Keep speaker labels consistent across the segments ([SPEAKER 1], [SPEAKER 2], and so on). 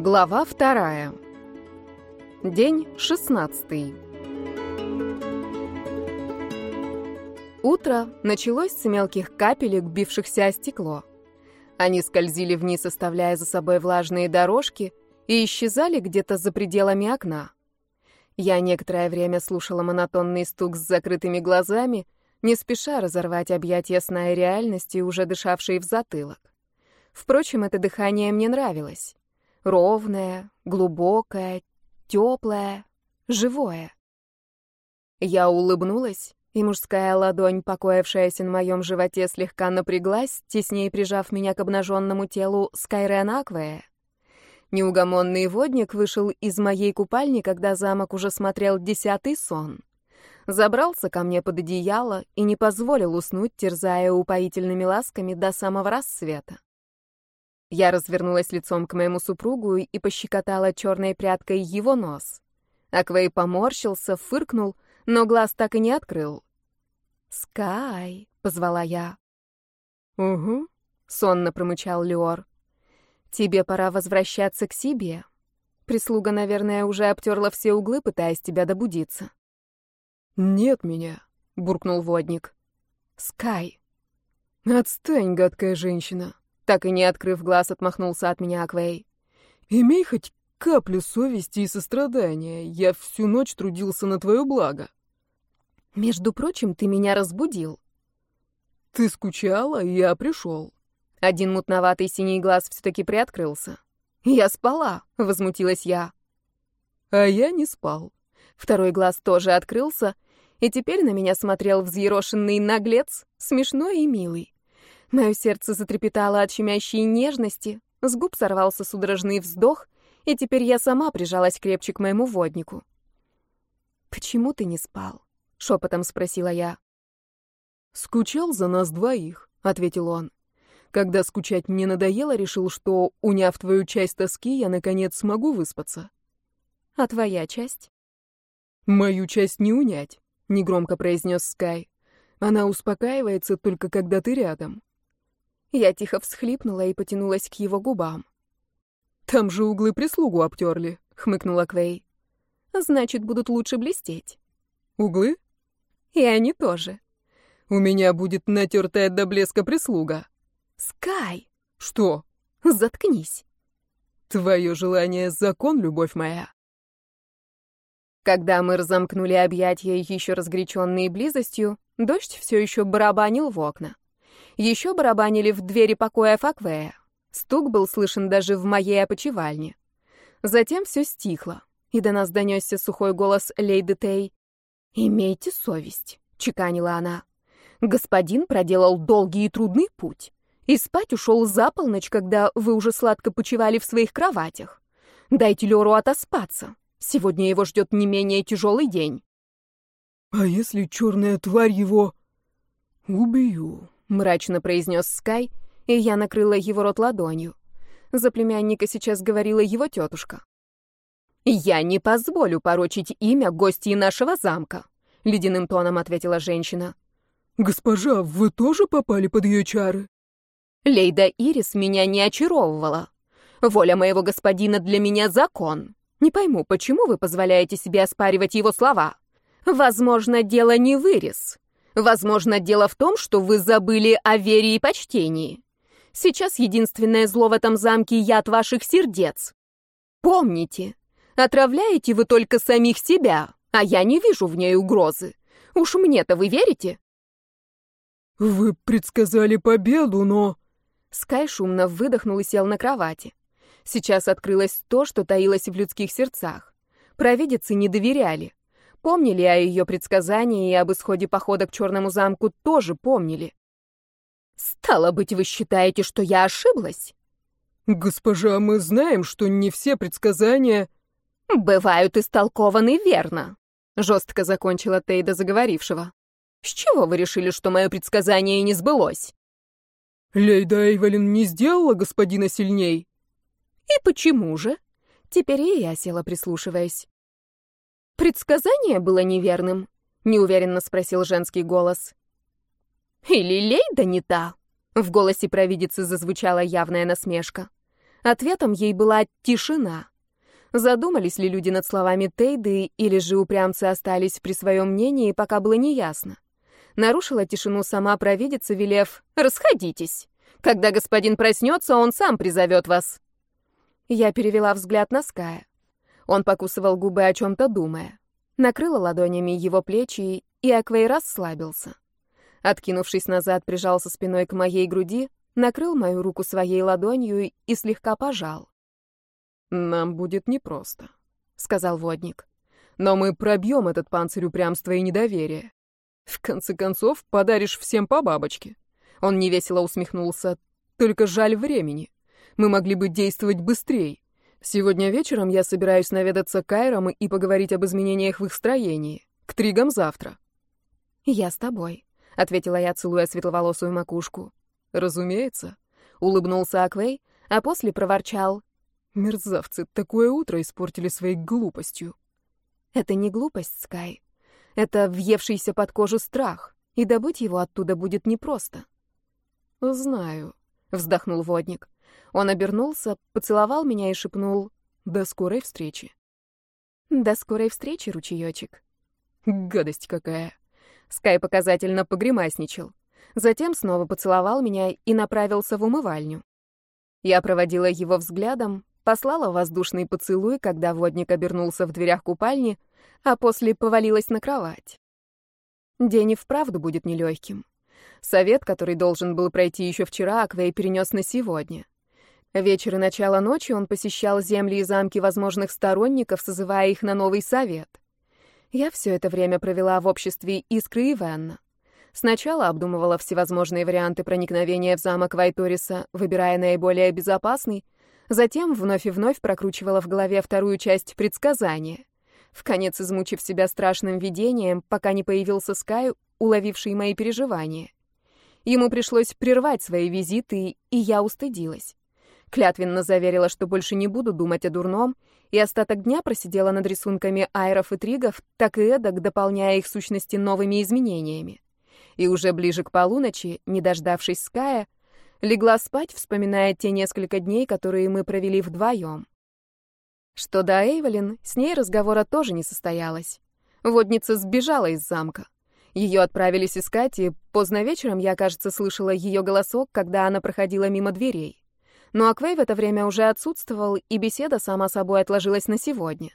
[SPEAKER 1] Глава вторая. День шестнадцатый. Утро началось с мелких капелек, бившихся о стекло. Они скользили вниз, оставляя за собой влажные дорожки, и исчезали где-то за пределами окна. Я некоторое время слушала монотонный стук с закрытыми глазами, не спеша разорвать объятия сна и реальности, уже дышавшей в затылок. Впрочем, это дыхание мне нравилось. Ровное, глубокое, теплое, живое. Я улыбнулась, и мужская ладонь, покоившаяся на моем животе, слегка напряглась, теснее прижав меня к обнаженному телу Скайрен Аквея. Неугомонный водник вышел из моей купальни, когда замок уже смотрел десятый сон. Забрался ко мне под одеяло и не позволил уснуть, терзая упоительными ласками до самого рассвета. Я развернулась лицом к моему супругу и пощекотала черной прядкой его нос. Аквей поморщился, фыркнул, но глаз так и не открыл. «Скай!» — позвала я.
[SPEAKER 2] «Угу», —
[SPEAKER 1] сонно промычал Леор. «Тебе пора возвращаться к себе. Прислуга, наверное, уже обтерла все углы, пытаясь тебя добудиться».
[SPEAKER 2] «Нет меня», —
[SPEAKER 1] буркнул водник. «Скай!»
[SPEAKER 2] «Отстань, гадкая женщина!»
[SPEAKER 1] Так и не открыв глаз, отмахнулся от меня Аквей.
[SPEAKER 2] «Имей хоть каплю совести и сострадания. Я всю ночь трудился на твое благо».
[SPEAKER 1] «Между прочим, ты меня разбудил».
[SPEAKER 2] «Ты скучала, и я пришел».
[SPEAKER 1] Один мутноватый синий глаз все-таки приоткрылся. «Я спала», — возмутилась я.
[SPEAKER 2] «А я не спал».
[SPEAKER 1] Второй глаз тоже открылся, и теперь на меня смотрел взъерошенный наглец, смешной и милый. Мое сердце затрепетало от щемящей нежности, с губ сорвался судорожный вздох, и теперь я сама прижалась крепче к моему воднику. «Почему ты не спал?» — шепотом спросила я.
[SPEAKER 2] «Скучал за нас двоих», — ответил он. «Когда скучать мне надоело, решил, что, уняв твою часть тоски, я, наконец, смогу выспаться».
[SPEAKER 1] «А твоя часть?»
[SPEAKER 2] «Мою часть не унять», — негромко произнес Скай. «Она успокаивается только когда ты рядом.
[SPEAKER 1] Я тихо всхлипнула и потянулась к его губам.
[SPEAKER 2] «Там же углы прислугу обтерли», — хмыкнула Квей.
[SPEAKER 1] «Значит, будут лучше блестеть».
[SPEAKER 2] «Углы?»
[SPEAKER 1] «И они тоже».
[SPEAKER 2] «У меня будет натертая до блеска прислуга».
[SPEAKER 1] «Скай!»
[SPEAKER 2] «Что?»
[SPEAKER 1] «Заткнись».
[SPEAKER 2] «Твое желание — закон, любовь моя».
[SPEAKER 1] Когда мы разомкнули объятия, еще разгоряченные близостью, дождь все еще барабанил в окна. Еще барабанили в двери покоя Факвея. Стук был слышен даже в моей опочивальне. Затем все стихло, и до нас донесся сухой голос Лейды Тей. «Имейте совесть», — чеканила она. «Господин проделал долгий и трудный путь, и спать ушел за полночь, когда вы уже сладко почивали в своих кроватях. Дайте Леру отоспаться. Сегодня его ждет не менее тяжелый день».
[SPEAKER 2] «А если черная тварь его убью?»
[SPEAKER 1] — мрачно произнес Скай, и я накрыла его рот ладонью. За племянника сейчас говорила его тетушка. «Я не позволю порочить имя гостей нашего замка», — ледяным тоном ответила женщина.
[SPEAKER 2] «Госпожа, вы тоже попали под ее чары?»
[SPEAKER 1] Лейда Ирис меня не очаровывала. Воля моего господина для меня закон. Не пойму, почему вы позволяете себе оспаривать его слова. Возможно, дело не в Ирис. Возможно, дело в том, что вы забыли о вере и почтении. Сейчас единственное зло в этом замке — яд ваших сердец. Помните, отравляете вы только самих себя, а я не вижу в ней угрозы. Уж мне-то вы верите?
[SPEAKER 2] Вы предсказали победу, но...
[SPEAKER 1] Скай шумно выдохнул и сел на кровати. Сейчас открылось то, что таилось в людских сердцах. Провидицы не доверяли. Помнили о ее предсказании и об исходе похода к Черному замку тоже помнили. «Стало быть, вы считаете, что я ошиблась?»
[SPEAKER 2] «Госпожа, мы знаем, что не все предсказания...»
[SPEAKER 1] «Бывают истолкованы верно», — жестко закончила Тейда заговорившего. «С чего вы решили, что мое предсказание не сбылось?»
[SPEAKER 2] «Лейда Эйвелин не сделала господина сильней?»
[SPEAKER 1] «И почему же?» Теперь и я села, прислушиваясь. «Предсказание было неверным?» — неуверенно спросил женский голос. «Или Лейда не та?» — в голосе провидицы зазвучала явная насмешка. Ответом ей была тишина. Задумались ли люди над словами Тейды, или же упрямцы остались при своем мнении, пока было неясно. Нарушила тишину сама провидица, велев «Расходитесь! Когда господин проснется, он сам призовет вас!» Я перевела взгляд на Ская. Он покусывал губы о чем-то думая. Накрыла ладонями его плечи, и Аквей расслабился. Откинувшись назад, прижался спиной к моей груди, накрыл мою руку своей ладонью и слегка пожал.
[SPEAKER 2] «Нам будет непросто», — сказал водник. «Но мы пробьем этот панцирь упрямства и недоверия. В конце концов, подаришь всем по бабочке». Он невесело усмехнулся. «Только жаль времени. Мы могли бы действовать быстрее. Сегодня вечером я собираюсь наведаться к Айрам и поговорить об изменениях в их строении. К Тригам завтра».
[SPEAKER 1] «Я с тобой», — ответила я, целуя светловолосую макушку.
[SPEAKER 2] «Разумеется», —
[SPEAKER 1] улыбнулся Аквей, а после проворчал.
[SPEAKER 2] Мерзавцы, такое утро испортили своей глупостью.
[SPEAKER 1] Это не глупость, Скай. Это въевшийся под кожу страх, и добыть его оттуда будет непросто.
[SPEAKER 2] Знаю,
[SPEAKER 1] вздохнул водник. Он обернулся, поцеловал меня и шепнул «До скорой встречи». «До скорой встречи, ручеёчек».
[SPEAKER 2] Гадость какая.
[SPEAKER 1] Скай показательно погремасничал. Затем снова поцеловал меня и направился в умывальню. Я проводила его взглядом, послала воздушный поцелуй, когда водник обернулся в дверях купальни, а после повалилась на кровать. День и вправду будет нелегким. Совет, который должен был пройти еще вчера, Аквей перенес на сегодня. Вечер и начало ночи он посещал земли и замки возможных сторонников, созывая их на новый совет. Я все это время провела в обществе Искры и Венна. Сначала обдумывала всевозможные варианты проникновения в замок Вайториса, выбирая наиболее безопасный, Затем вновь и вновь прокручивала в голове вторую часть предсказания. В конец измучив себя страшным видением, пока не появился Скай, уловивший мои переживания. Ему пришлось прервать свои визиты, и я устыдилась. Клятвенно заверила, что больше не буду думать о дурном, и остаток дня просидела над рисунками айров и тригов, так и эдак, дополняя их сущности новыми изменениями. И уже ближе к полуночи, не дождавшись Ская, Легла спать, вспоминая те несколько дней, которые мы провели вдвоем. Что до Эйвелин, с ней разговора тоже не состоялось. Водница сбежала из замка. Ее отправились искать, и поздно вечером я, кажется, слышала ее голосок, когда она проходила мимо дверей. Но Аквей в это время уже отсутствовал, и беседа сама собой отложилась на сегодня.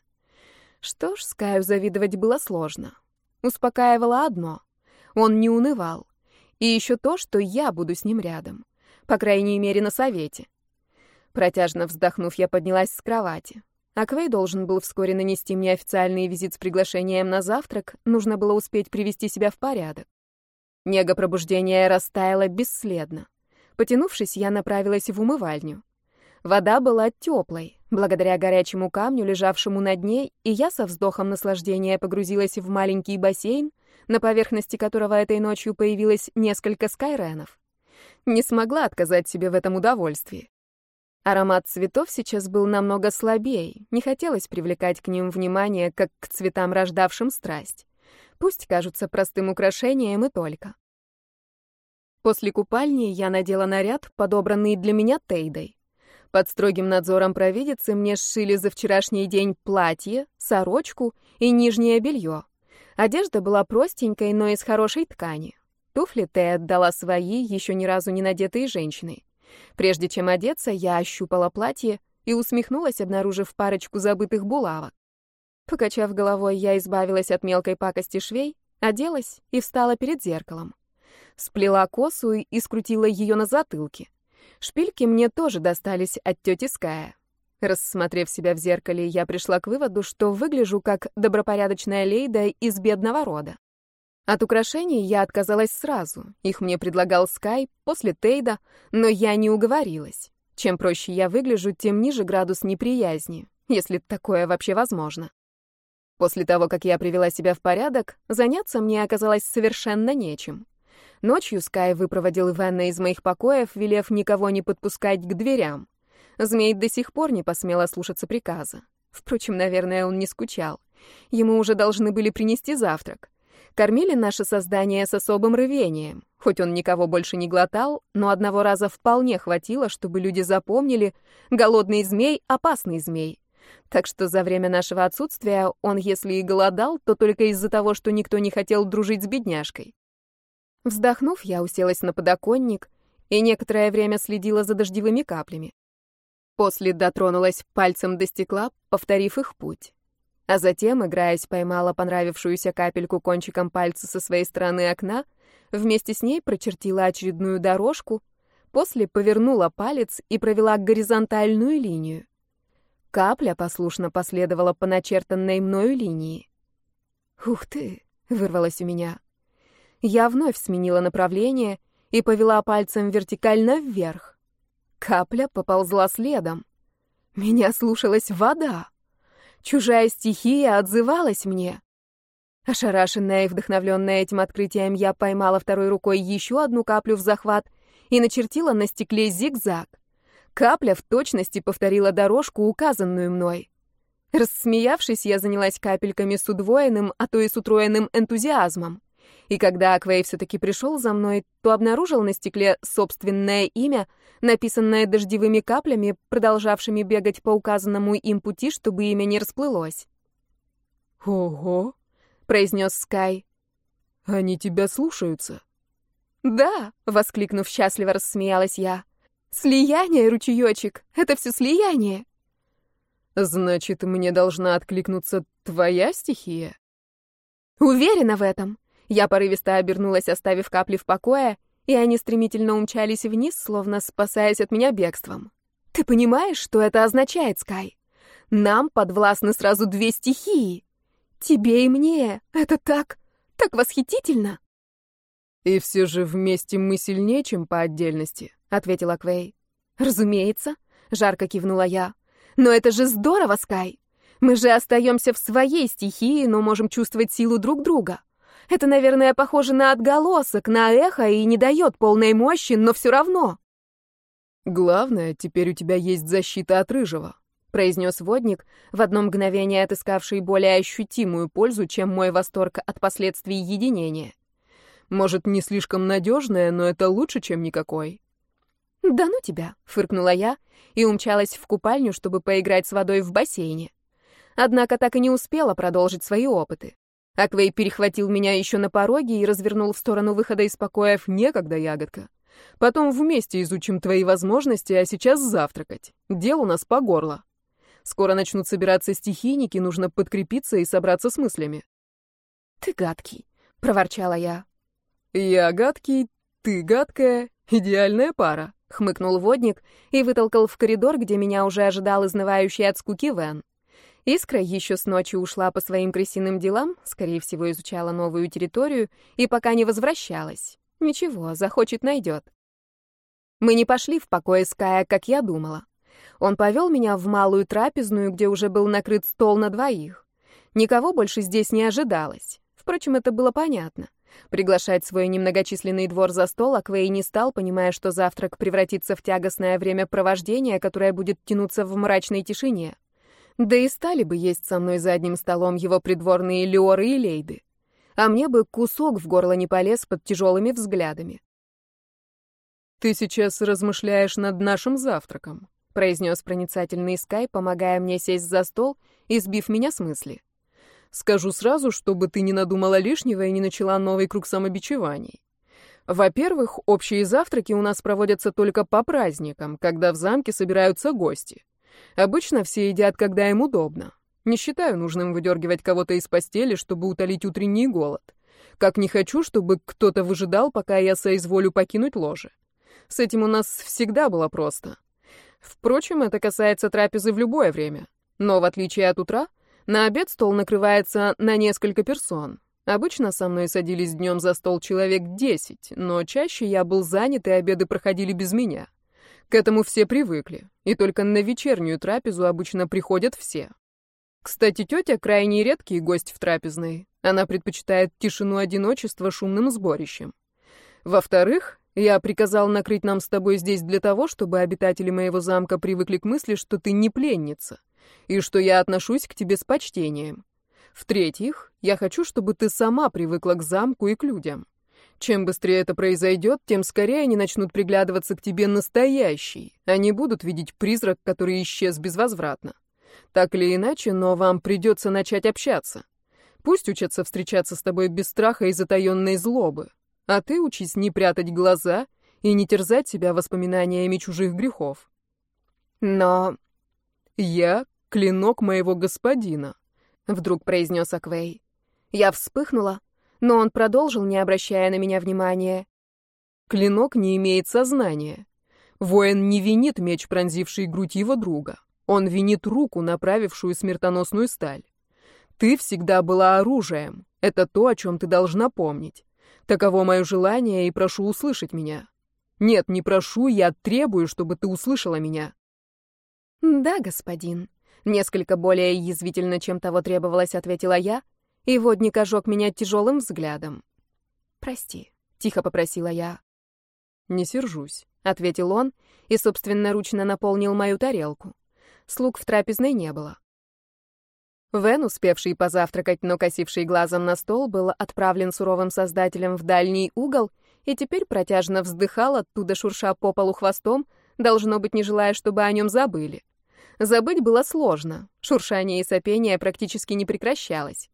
[SPEAKER 1] Что ж, Скаю завидовать было сложно. Успокаивало одно — он не унывал. И еще то, что я буду с ним рядом. По крайней мере, на совете. Протяжно вздохнув, я поднялась с кровати. Аквей должен был вскоре нанести мне официальный визит с приглашением на завтрак, нужно было успеть привести себя в порядок. Нега пробуждения растаяла бесследно. Потянувшись, я направилась в умывальню. Вода была теплой, благодаря горячему камню, лежавшему на дне, и я со вздохом наслаждения погрузилась в маленький бассейн, на поверхности которого этой ночью появилось несколько скайренов не смогла отказать себе в этом удовольствии. Аромат цветов сейчас был намного слабее, не хотелось привлекать к ним внимание, как к цветам, рождавшим страсть. Пусть кажутся простым украшением и только. После купальни я надела наряд, подобранный для меня Тейдой. Под строгим надзором провидицы мне сшили за вчерашний день платье, сорочку и нижнее белье. Одежда была простенькой, но из хорошей ткани. Туфли Тэ отдала свои, еще ни разу не надетые женщиной. Прежде чем одеться, я ощупала платье и усмехнулась, обнаружив парочку забытых булавок. Покачав головой, я избавилась от мелкой пакости швей, оделась и встала перед зеркалом. Сплела косу и скрутила ее на затылке. Шпильки мне тоже достались от тети Ская. Рассмотрев себя в зеркале, я пришла к выводу, что выгляжу как добропорядочная лейда из бедного рода. От украшений я отказалась сразу. Их мне предлагал Скай, после Тейда, но я не уговорилась. Чем проще я выгляжу, тем ниже градус неприязни, если такое вообще возможно. После того, как я привела себя в порядок, заняться мне оказалось совершенно нечем. Ночью Скай выпроводил Ивана из моих покоев, велев никого не подпускать к дверям. Змей до сих пор не посмела слушаться приказа. Впрочем, наверное, он не скучал. Ему уже должны были принести завтрак. Кормили наше создание с особым рвением. Хоть он никого больше не глотал, но одного раза вполне хватило, чтобы люди запомнили, голодный змей — опасный змей. Так что за время нашего отсутствия он, если и голодал, то только из-за того, что никто не хотел дружить с бедняжкой. Вздохнув, я уселась на подоконник и некоторое время следила за дождевыми каплями. После дотронулась пальцем до стекла, повторив их путь. А затем, играясь, поймала понравившуюся капельку кончиком пальца со своей стороны окна, вместе с ней прочертила очередную дорожку, после повернула палец и провела горизонтальную линию. Капля послушно последовала по начертанной мною линии. «Ух ты!» — вырвалось у меня. Я вновь сменила направление и повела пальцем вертикально вверх. Капля поползла следом. Меня слушалась вода. Чужая стихия отзывалась мне. Ошарашенная и вдохновленная этим открытием, я поймала второй рукой еще одну каплю в захват и начертила на стекле зигзаг. Капля в точности повторила дорожку, указанную мной. Рассмеявшись, я занялась капельками с удвоенным, а то и с утроенным энтузиазмом. И когда Аквей все-таки пришел за мной, то обнаружил на стекле собственное имя, написанное дождевыми каплями, продолжавшими бегать по указанному им пути, чтобы имя не расплылось.
[SPEAKER 2] «Ого!»
[SPEAKER 1] — произнес Скай.
[SPEAKER 2] «Они тебя слушаются?»
[SPEAKER 1] «Да!» — воскликнув счастливо, рассмеялась я. Слияние, ручеечек, это все слияние.
[SPEAKER 2] Значит, мне должна откликнуться твоя стихия?
[SPEAKER 1] Уверена в этом. Я порывисто обернулась, оставив капли в покое, и они стремительно умчались вниз, словно спасаясь от меня бегством. Ты понимаешь, что это означает, Скай? Нам подвластны сразу две стихии. Тебе и мне. Это так, так восхитительно.
[SPEAKER 2] И все же вместе мы сильнее, чем по отдельности ответила Квей.
[SPEAKER 1] Разумеется, жарко кивнула я. Но это же здорово, Скай. Мы же остаемся в своей стихии, но можем чувствовать силу друг друга. Это, наверное, похоже на отголосок, на эхо и не дает полной мощи, но все равно.
[SPEAKER 2] Главное, теперь у тебя есть защита от рыжего, произнес водник, в одно мгновение отыскавший более ощутимую пользу, чем мой восторг от последствий единения. Может, не слишком надежная, но это лучше, чем никакой.
[SPEAKER 1] «Да ну тебя!» — фыркнула я и умчалась в купальню, чтобы поиграть с водой в бассейне. Однако так и не успела продолжить свои опыты. Аквей перехватил меня еще на пороге и развернул в сторону выхода из покоев некогда, ягодка. Потом вместе изучим твои возможности, а сейчас завтракать. Дел у нас по горло. Скоро начнут собираться стихийники, нужно подкрепиться и собраться с мыслями. «Ты гадкий», — проворчала я.
[SPEAKER 2] «Я гадкий, ты гадкая, идеальная пара», хмыкнул водник и вытолкал в коридор, где меня уже ожидал изнывающий от скуки Вен. Искра еще с ночи ушла по своим крысиным делам, скорее всего, изучала новую территорию и пока не возвращалась. Ничего, захочет, найдет. Мы не пошли в покое Ская, как я думала. Он повел меня в малую трапезную, где уже был накрыт стол на двоих. Никого больше здесь не ожидалось. Впрочем, это было понятно. Приглашать свой немногочисленный двор за стол Аквей не стал, понимая, что завтрак превратится в тягостное времяпровождение, которое будет тянуться в мрачной тишине. Да и стали бы есть со мной за одним столом его придворные Леоры и Лейды. А мне бы кусок в горло не полез под тяжелыми взглядами. «Ты сейчас размышляешь над нашим завтраком», — произнес проницательный Скай, помогая мне сесть за стол и сбив меня с мысли. Скажу сразу, чтобы ты не надумала лишнего и не начала новый круг самобичеваний. Во-первых, общие завтраки у нас проводятся только по праздникам, когда в замке собираются гости. Обычно все едят, когда им удобно. Не считаю нужным выдергивать кого-то из постели, чтобы утолить утренний голод. Как не хочу, чтобы кто-то выжидал, пока я соизволю покинуть ложе. С этим у нас всегда было просто. Впрочем, это касается трапезы в любое время. Но в отличие от утра, на обед стол накрывается на несколько персон. Обычно со мной садились днем за стол человек десять, но чаще я был занят, и обеды проходили без меня. К этому все привыкли, и только на вечернюю трапезу обычно приходят все. Кстати, тетя крайне редкий гость в трапезной. Она предпочитает тишину одиночества шумным сборищем. Во-вторых, я приказал накрыть нам с тобой здесь для того, чтобы обитатели моего замка привыкли к мысли, что ты не пленница — и что я отношусь к тебе с почтением. В-третьих, я хочу, чтобы ты сама привыкла к замку и к людям. Чем быстрее это произойдет, тем скорее они начнут приглядываться к тебе настоящий. Они будут видеть призрак, который исчез безвозвратно. Так или иначе, но вам придется начать общаться. Пусть учатся встречаться с тобой без страха и затаенной злобы. А ты учись не прятать глаза и не терзать себя воспоминаниями чужих грехов.
[SPEAKER 1] Но
[SPEAKER 2] я — клинок моего господина, — вдруг произнес Аквей.
[SPEAKER 1] Я вспыхнула, но он продолжил, не обращая на меня внимания.
[SPEAKER 2] Клинок не имеет сознания. Воин не винит меч, пронзивший грудь его друга. Он винит руку, направившую смертоносную сталь. Ты всегда была оружием. Это то, о чем ты должна помнить. Таково мое желание, и прошу услышать меня. Нет, не прошу, я требую, чтобы ты услышала меня.
[SPEAKER 1] Да, господин. Несколько более язвительно, чем того требовалось, ответила я, и водник ожег меня тяжелым взглядом. «Прости», — тихо попросила я.
[SPEAKER 2] «Не сержусь», —
[SPEAKER 1] ответил он и собственноручно наполнил мою тарелку. Слуг в трапезной не было. Вен, успевший позавтракать, но косивший глазом на стол, был отправлен суровым создателем в дальний угол и теперь протяжно вздыхал, оттуда шурша по полу хвостом, должно быть, не желая, чтобы о нем забыли. Забыть было сложно, шуршание и сопение практически не прекращалось.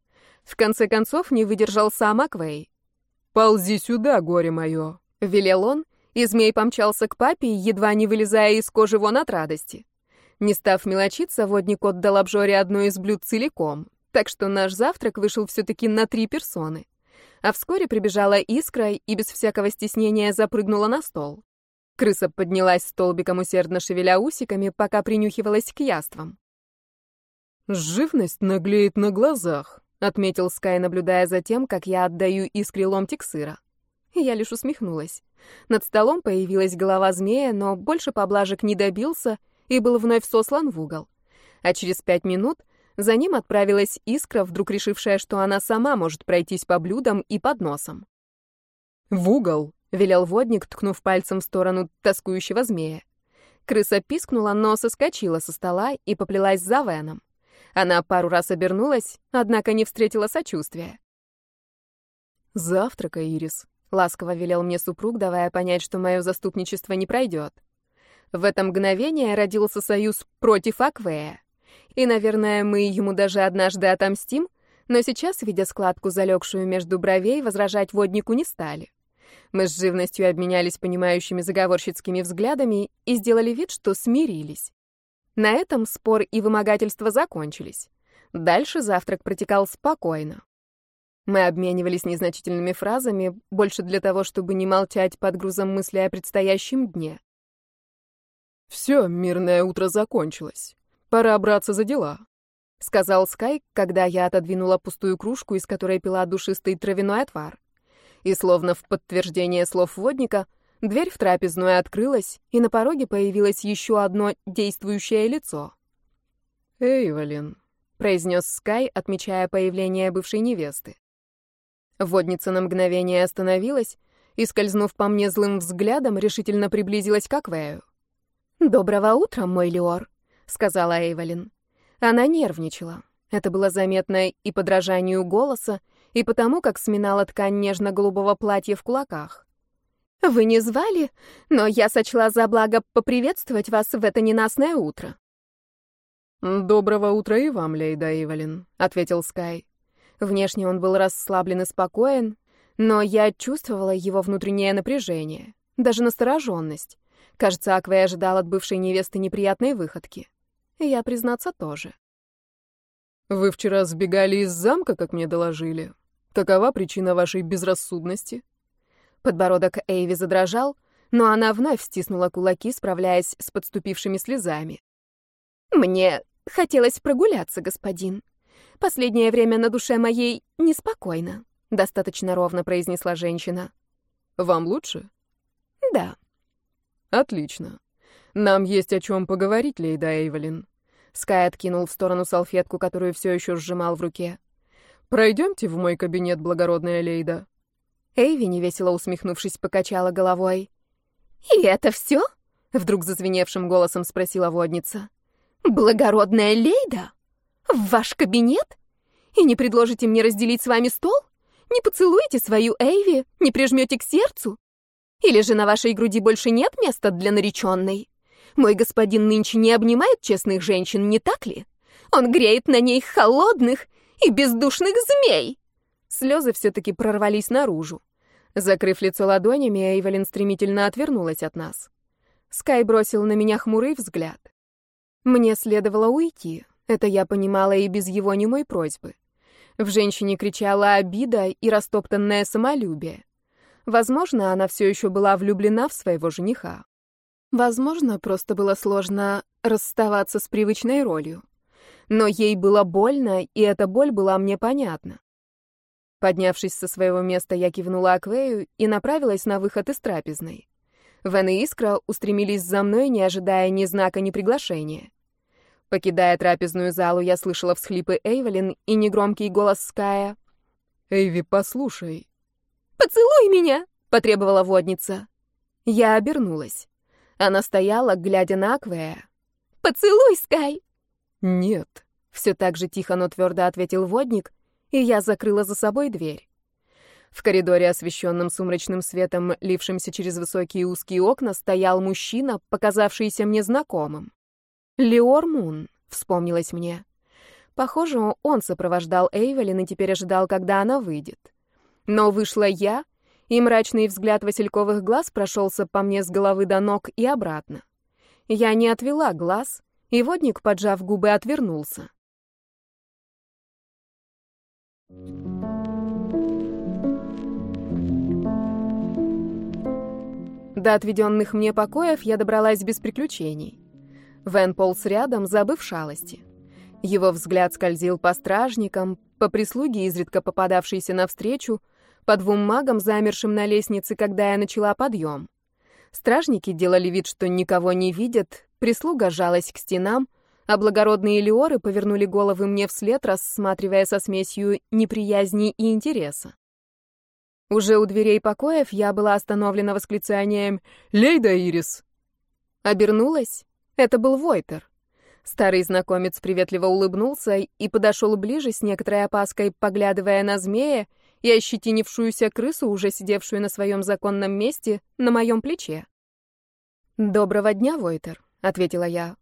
[SPEAKER 1] В конце концов не выдержал сам Аквей.
[SPEAKER 2] «Ползи сюда, горе мое!»
[SPEAKER 1] — велел он, и змей помчался к папе, едва не вылезая из кожи вон от радости. Не став мелочиться, водник отдал обжоре одно из блюд целиком, так что наш завтрак вышел все-таки на три персоны. А вскоре прибежала искра и без всякого стеснения запрыгнула на стол. Крыса поднялась столбиком, усердно шевеля усиками, пока принюхивалась к яствам.
[SPEAKER 2] «Живность наглеет на глазах», — отметил Скай, наблюдая за тем, как я отдаю искре ломтик сыра.
[SPEAKER 1] Я лишь усмехнулась. Над столом появилась голова змея, но больше поблажек не добился и был вновь сослан в угол. А через пять минут за ним отправилась искра, вдруг решившая, что она сама может пройтись по блюдам и подносам.
[SPEAKER 2] «В угол!»
[SPEAKER 1] — велел водник, ткнув пальцем в сторону тоскующего змея. Крыса пискнула, но соскочила со стола и поплелась за Веном. Она пару раз обернулась, однако не встретила сочувствия.
[SPEAKER 2] «Завтракай, Ирис», —
[SPEAKER 1] ласково велел мне супруг, давая понять, что мое заступничество не пройдет. В это мгновение родился союз против Аквея. И, наверное, мы ему даже однажды отомстим, но сейчас, видя складку, залегшую между бровей, возражать воднику не стали. Мы с живностью обменялись понимающими заговорщицкими взглядами и сделали вид, что смирились. На этом спор и вымогательство закончились. Дальше завтрак протекал спокойно. Мы обменивались незначительными фразами, больше для того, чтобы не молчать под грузом мысли о предстоящем дне.
[SPEAKER 2] «Все, мирное утро закончилось. Пора браться за дела», —
[SPEAKER 1] сказал Скай, когда я отодвинула пустую кружку, из которой пила душистый травяной отвар. И словно в подтверждение слов водника — Дверь в трапезную открылась, и на пороге появилось еще одно действующее лицо.
[SPEAKER 2] «Эйволин», —
[SPEAKER 1] произнес Скай, отмечая появление бывшей невесты. Водница на мгновение остановилась и, скользнув по мне злым взглядом, решительно приблизилась к Аквею. «Доброго утра, мой Леор», — сказала Эйволин. Она нервничала. Это было заметно и подражанию голоса, и потому, как сминала ткань нежно-голубого платья в кулаках. «Вы не звали, но я сочла за благо поприветствовать вас в это ненастное утро».
[SPEAKER 2] «Доброго утра и вам, Лейда Ивалин», — ответил Скай.
[SPEAKER 1] Внешне он был расслаблен и спокоен, но я чувствовала его внутреннее напряжение, даже настороженность. Кажется, Аквей ожидал от бывшей невесты неприятной выходки. Я, признаться, тоже.
[SPEAKER 2] «Вы вчера сбегали из замка, как мне доложили. Какова причина вашей безрассудности?»
[SPEAKER 1] Подбородок Эйви задрожал, но она вновь стиснула кулаки, справляясь с подступившими слезами. «Мне хотелось прогуляться, господин. Последнее время на душе моей неспокойно», — достаточно ровно произнесла женщина.
[SPEAKER 2] «Вам лучше?»
[SPEAKER 1] «Да».
[SPEAKER 2] «Отлично. Нам есть о чем поговорить, Лейда Эйвелин».
[SPEAKER 1] Скай откинул в сторону салфетку, которую все еще сжимал в руке.
[SPEAKER 2] «Пройдемте в мой кабинет, благородная Лейда».
[SPEAKER 1] Эйви, невесело усмехнувшись, покачала головой. «И это все?» — вдруг зазвеневшим голосом спросила водница. «Благородная лейда? В ваш кабинет? И не предложите мне разделить с вами стол? Не поцелуете свою Эйви? Не прижмете к сердцу? Или же на вашей груди больше нет места для нареченной? Мой господин нынче не обнимает честных женщин, не так ли? Он греет на ней холодных и бездушных змей!» Слезы все-таки прорвались наружу. Закрыв лицо ладонями, Эйвелин стремительно отвернулась от нас. Скай бросил на меня хмурый взгляд. Мне следовало уйти, это я понимала и без его немой просьбы. В женщине кричала обида и растоптанное самолюбие. Возможно, она все еще была влюблена в своего жениха. Возможно, просто было сложно расставаться с привычной ролью. Но ей было больно, и эта боль была мне понятна. Поднявшись со своего места, я кивнула Аквею и направилась на выход из трапезной. Вен и Искра устремились за мной, не ожидая ни знака, ни приглашения. Покидая трапезную залу, я слышала всхлипы Эйвелин и негромкий голос Ская.
[SPEAKER 2] «Эйви, послушай».
[SPEAKER 1] «Поцелуй меня!» — потребовала водница. Я обернулась. Она стояла, глядя на Аквея. «Поцелуй, Скай!»
[SPEAKER 2] «Нет», — все так же тихо, но твердо ответил водник, и я закрыла за собой дверь. В коридоре, освещенном сумрачным светом, лившимся через высокие узкие окна, стоял мужчина, показавшийся мне знакомым. Леор Мун, вспомнилось мне. Похоже, он сопровождал Эйвелин и теперь ожидал, когда она выйдет. Но вышла я, и мрачный взгляд васильковых глаз прошелся по мне с головы до ног и обратно. Я не отвела глаз, и водник, поджав губы, отвернулся. До отведенных мне покоев я добралась без приключений. Вен полз рядом, забыв шалости. Его взгляд скользил по стражникам, по прислуге, изредка попадавшейся навстречу, по двум магам, замершим на лестнице, когда я начала подъем. Стражники делали вид, что никого не видят, прислуга жалась к стенам, а благородные леоры повернули головы мне вслед, рассматривая со смесью неприязни и интереса. Уже у дверей покоев я была остановлена восклицанием «Лейда Ирис!». Обернулась. Это был Войтер. Старый знакомец приветливо улыбнулся и подошел ближе с некоторой опаской, поглядывая на змея и ощетинившуюся крысу, уже сидевшую на своем законном месте, на моем плече. «Доброго дня, Войтер», — ответила я.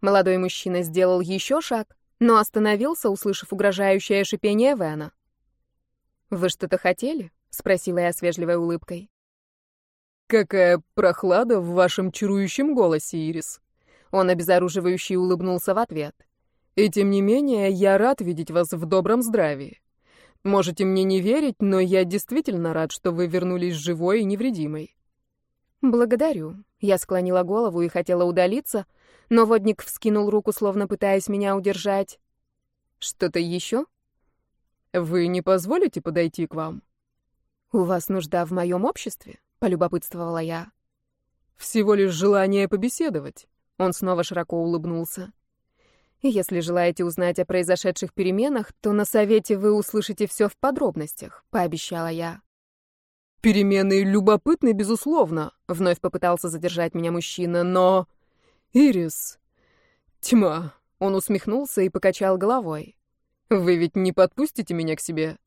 [SPEAKER 2] Молодой мужчина сделал еще шаг, но остановился, услышав угрожающее шипение Вена. «Вы что-то хотели?» — спросила я с вежливой улыбкой. «Какая прохлада в вашем чарующем голосе, Ирис!»
[SPEAKER 1] Он обезоруживающе улыбнулся в ответ.
[SPEAKER 2] «И тем не менее, я рад видеть вас в добром здравии. Можете мне не верить, но я действительно рад, что вы вернулись живой и невредимой».
[SPEAKER 1] «Благодарю». Я склонила голову и хотела удалиться, но водник вскинул руку, словно пытаясь меня удержать. «Что-то еще?»
[SPEAKER 2] «Вы не позволите подойти к вам?»
[SPEAKER 1] «У вас нужда в моем обществе?» — полюбопытствовала я.
[SPEAKER 2] «Всего лишь желание побеседовать». Он снова широко улыбнулся.
[SPEAKER 1] Если желаете узнать о произошедших переменах, то на совете вы услышите все в подробностях, пообещала я.
[SPEAKER 2] Перемены любопытны, безусловно, вновь попытался задержать меня мужчина, но Ирис, тьма. Он усмехнулся и покачал головой. Вы ведь не подпустите меня к себе?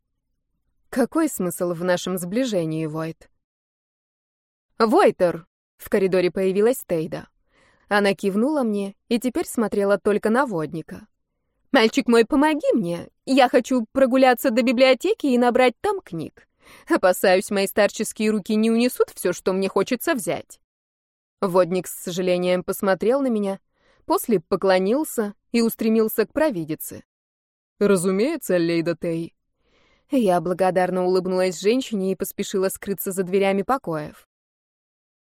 [SPEAKER 1] Какой смысл в нашем сближении, Войт? Войтер! В коридоре появилась Тейда. Она кивнула мне и теперь смотрела только на водника. «Мальчик мой, помоги мне. Я хочу прогуляться до библиотеки и набрать там книг. Опасаюсь, мои старческие руки не унесут все, что мне хочется взять». Водник с сожалением посмотрел на меня, после поклонился и устремился к провидице.
[SPEAKER 2] «Разумеется, Лейда Тей».
[SPEAKER 1] Я благодарно улыбнулась женщине и поспешила скрыться за дверями покоев.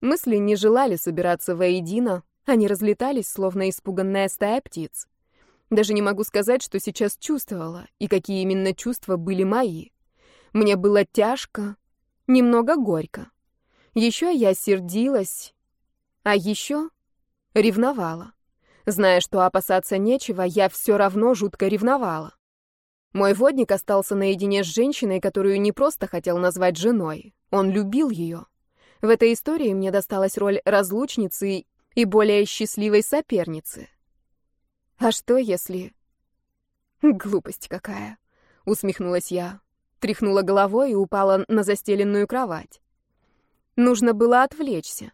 [SPEAKER 1] Мысли не желали собираться воедино, они разлетались, словно испуганная стая птиц. Даже не могу сказать, что сейчас чувствовала, и какие именно чувства были мои. Мне было тяжко, немного горько. Еще я сердилась, а еще ревновала. Зная, что опасаться нечего, я все равно жутко ревновала. Мой водник остался наедине с женщиной, которую не просто хотел назвать женой. Он любил ее. В этой истории мне досталась роль разлучницы и более счастливой соперницы. А что если... Глупость какая. — усмехнулась я. Тряхнула головой и упала на застеленную кровать. Нужно было отвлечься.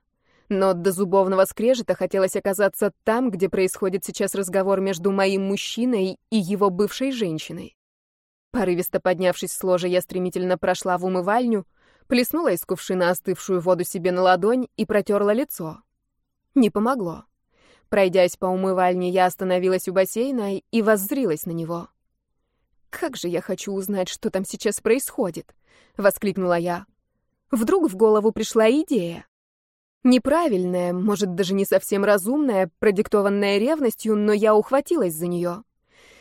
[SPEAKER 1] Но до зубовного скрежета хотелось оказаться там, где происходит сейчас разговор между моим мужчиной и его бывшей женщиной. Порывисто поднявшись с ложа, я стремительно прошла в умывальню, плеснула из кувшина остывшую воду себе на ладонь и протерла лицо. Не помогло. Пройдясь по умывальне, я остановилась у бассейна и воззрилась на него. «Как же я хочу узнать, что там сейчас происходит!» — воскликнула я. Вдруг в голову пришла идея. Неправильная, может, даже не совсем разумная, продиктованная ревностью, но я ухватилась за нее.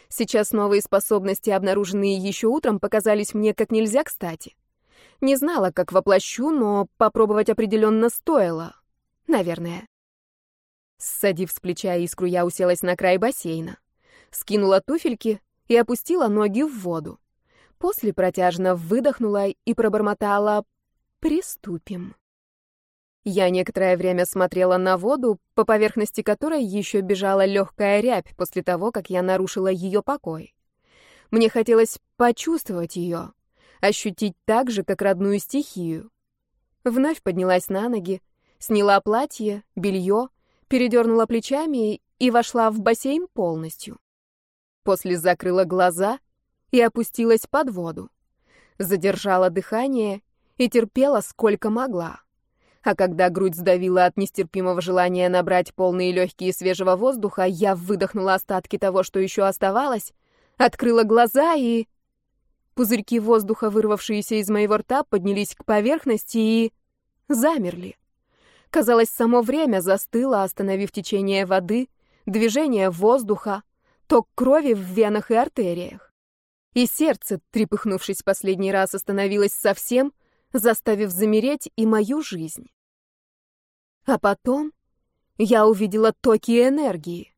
[SPEAKER 1] Сейчас новые способности, обнаруженные еще утром, показались мне как нельзя кстати. Не знала, как воплощу, но попробовать определенно стоило. Наверное. Ссадив с плеча искру, я уселась на край бассейна. Скинула туфельки и опустила ноги в воду. После протяжно выдохнула и пробормотала «Приступим». Я некоторое время смотрела на воду, по поверхности которой еще бежала легкая рябь после того, как я нарушила ее покой. Мне хотелось почувствовать ее, ощутить так же, как родную стихию. Вновь поднялась на ноги, сняла платье, белье, передернула плечами и вошла в бассейн полностью. После закрыла глаза и опустилась под воду. Задержала дыхание и терпела сколько могла. А когда грудь сдавила от нестерпимого желания набрать полные легкие свежего воздуха, я выдохнула остатки того, что еще оставалось, открыла глаза и... Пузырьки воздуха, вырвавшиеся из моего рта, поднялись к поверхности и... замерли. Казалось, само время застыло, остановив течение воды, движение воздуха, ток крови в венах и артериях. И сердце, трепыхнувшись последний раз, остановилось совсем, заставив замереть и мою жизнь. А потом я увидела токи энергии.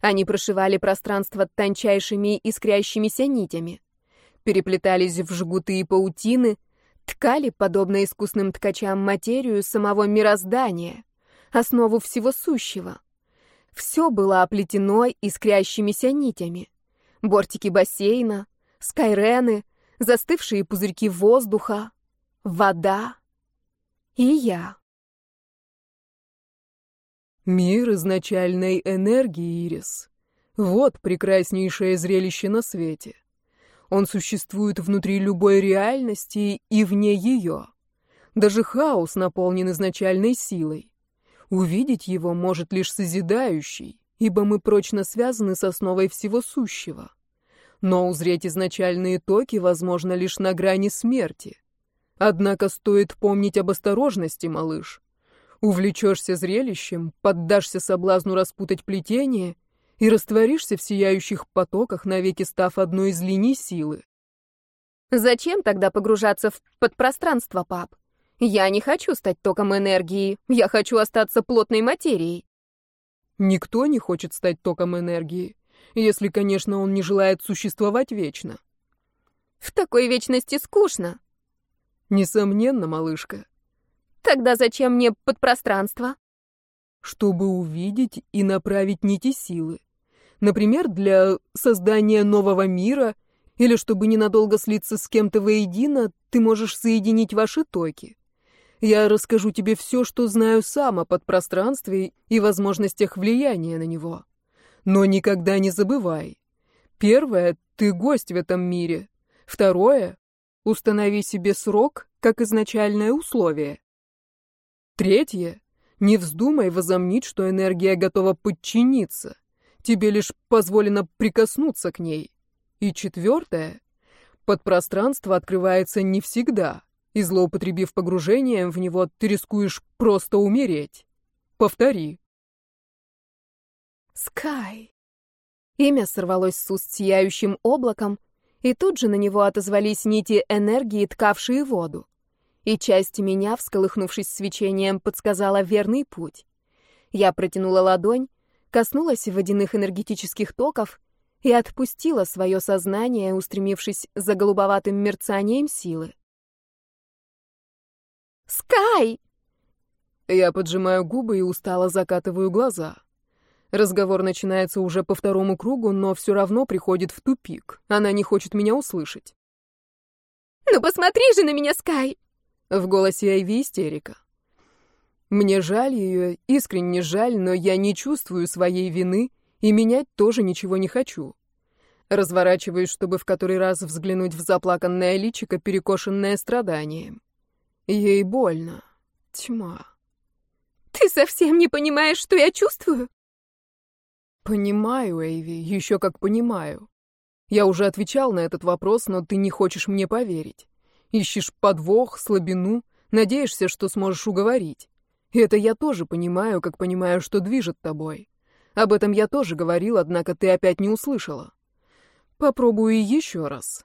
[SPEAKER 1] Они прошивали пространство тончайшими искрящимися нитями, переплетались в жгуты и паутины, ткали, подобно искусным ткачам, материю самого мироздания, основу всего сущего. Все было оплетено искрящимися нитями. Бортики бассейна, скайрены, застывшие пузырьки воздуха, вода и я.
[SPEAKER 2] Мир изначальной энергии, Ирис. Вот прекраснейшее зрелище на свете. Он существует внутри любой реальности и вне ее. Даже хаос наполнен изначальной силой. Увидеть его может лишь созидающий, ибо мы прочно связаны с основой всего сущего. Но узреть изначальные токи возможно лишь на грани смерти. Однако стоит помнить об осторожности, малыш. Увлечешься зрелищем, поддашься соблазну распутать плетение и растворишься в сияющих потоках, навеки став одной из линий силы.
[SPEAKER 1] Зачем тогда погружаться в подпространство, пап? Я не хочу стать током энергии, я хочу остаться плотной материей.
[SPEAKER 2] Никто не хочет стать током энергии, если, конечно, он не желает существовать вечно.
[SPEAKER 1] В такой вечности скучно.
[SPEAKER 2] Несомненно, малышка.
[SPEAKER 1] Тогда зачем мне подпространство?
[SPEAKER 2] Чтобы увидеть и направить нити силы. Например, для создания нового мира или чтобы ненадолго слиться с кем-то воедино, ты можешь соединить ваши токи. Я расскажу тебе все, что знаю сам о подпространстве и возможностях влияния на него. Но никогда не забывай. Первое — ты гость в этом мире. Второе Установи себе срок, как изначальное условие. Третье. Не вздумай возомнить, что энергия готова подчиниться. Тебе лишь позволено прикоснуться к ней. И четвертое. Подпространство открывается не всегда, и злоупотребив погружением в него, ты рискуешь просто умереть. Повтори.
[SPEAKER 1] Скай. Имя сорвалось с уст сияющим облаком, и тут же на него отозвались нити энергии, ткавшие воду. И часть меня, всколыхнувшись свечением, подсказала верный путь. Я протянула ладонь, коснулась водяных энергетических токов и отпустила свое сознание, устремившись за голубоватым мерцанием силы. «Скай!»
[SPEAKER 2] Я поджимаю губы и устало закатываю глаза. Разговор начинается уже по второму кругу, но все равно приходит в тупик. Она не хочет меня услышать.
[SPEAKER 1] «Ну посмотри же на меня, Скай!»
[SPEAKER 2] В голосе Айви истерика. Мне жаль ее, искренне жаль, но я не чувствую своей вины и менять тоже ничего не хочу. Разворачиваюсь, чтобы в который раз взглянуть в заплаканное личико, перекошенное страданием. Ей больно. Тьма.
[SPEAKER 1] «Ты совсем не понимаешь, что я чувствую?»
[SPEAKER 2] «Понимаю, Эйви, еще как понимаю. Я уже отвечал на этот вопрос, но ты не хочешь мне поверить. Ищешь подвох, слабину, надеешься, что сможешь уговорить. Это я тоже понимаю, как понимаю, что движет тобой. Об этом я тоже говорил, однако ты опять не услышала. Попробую еще раз.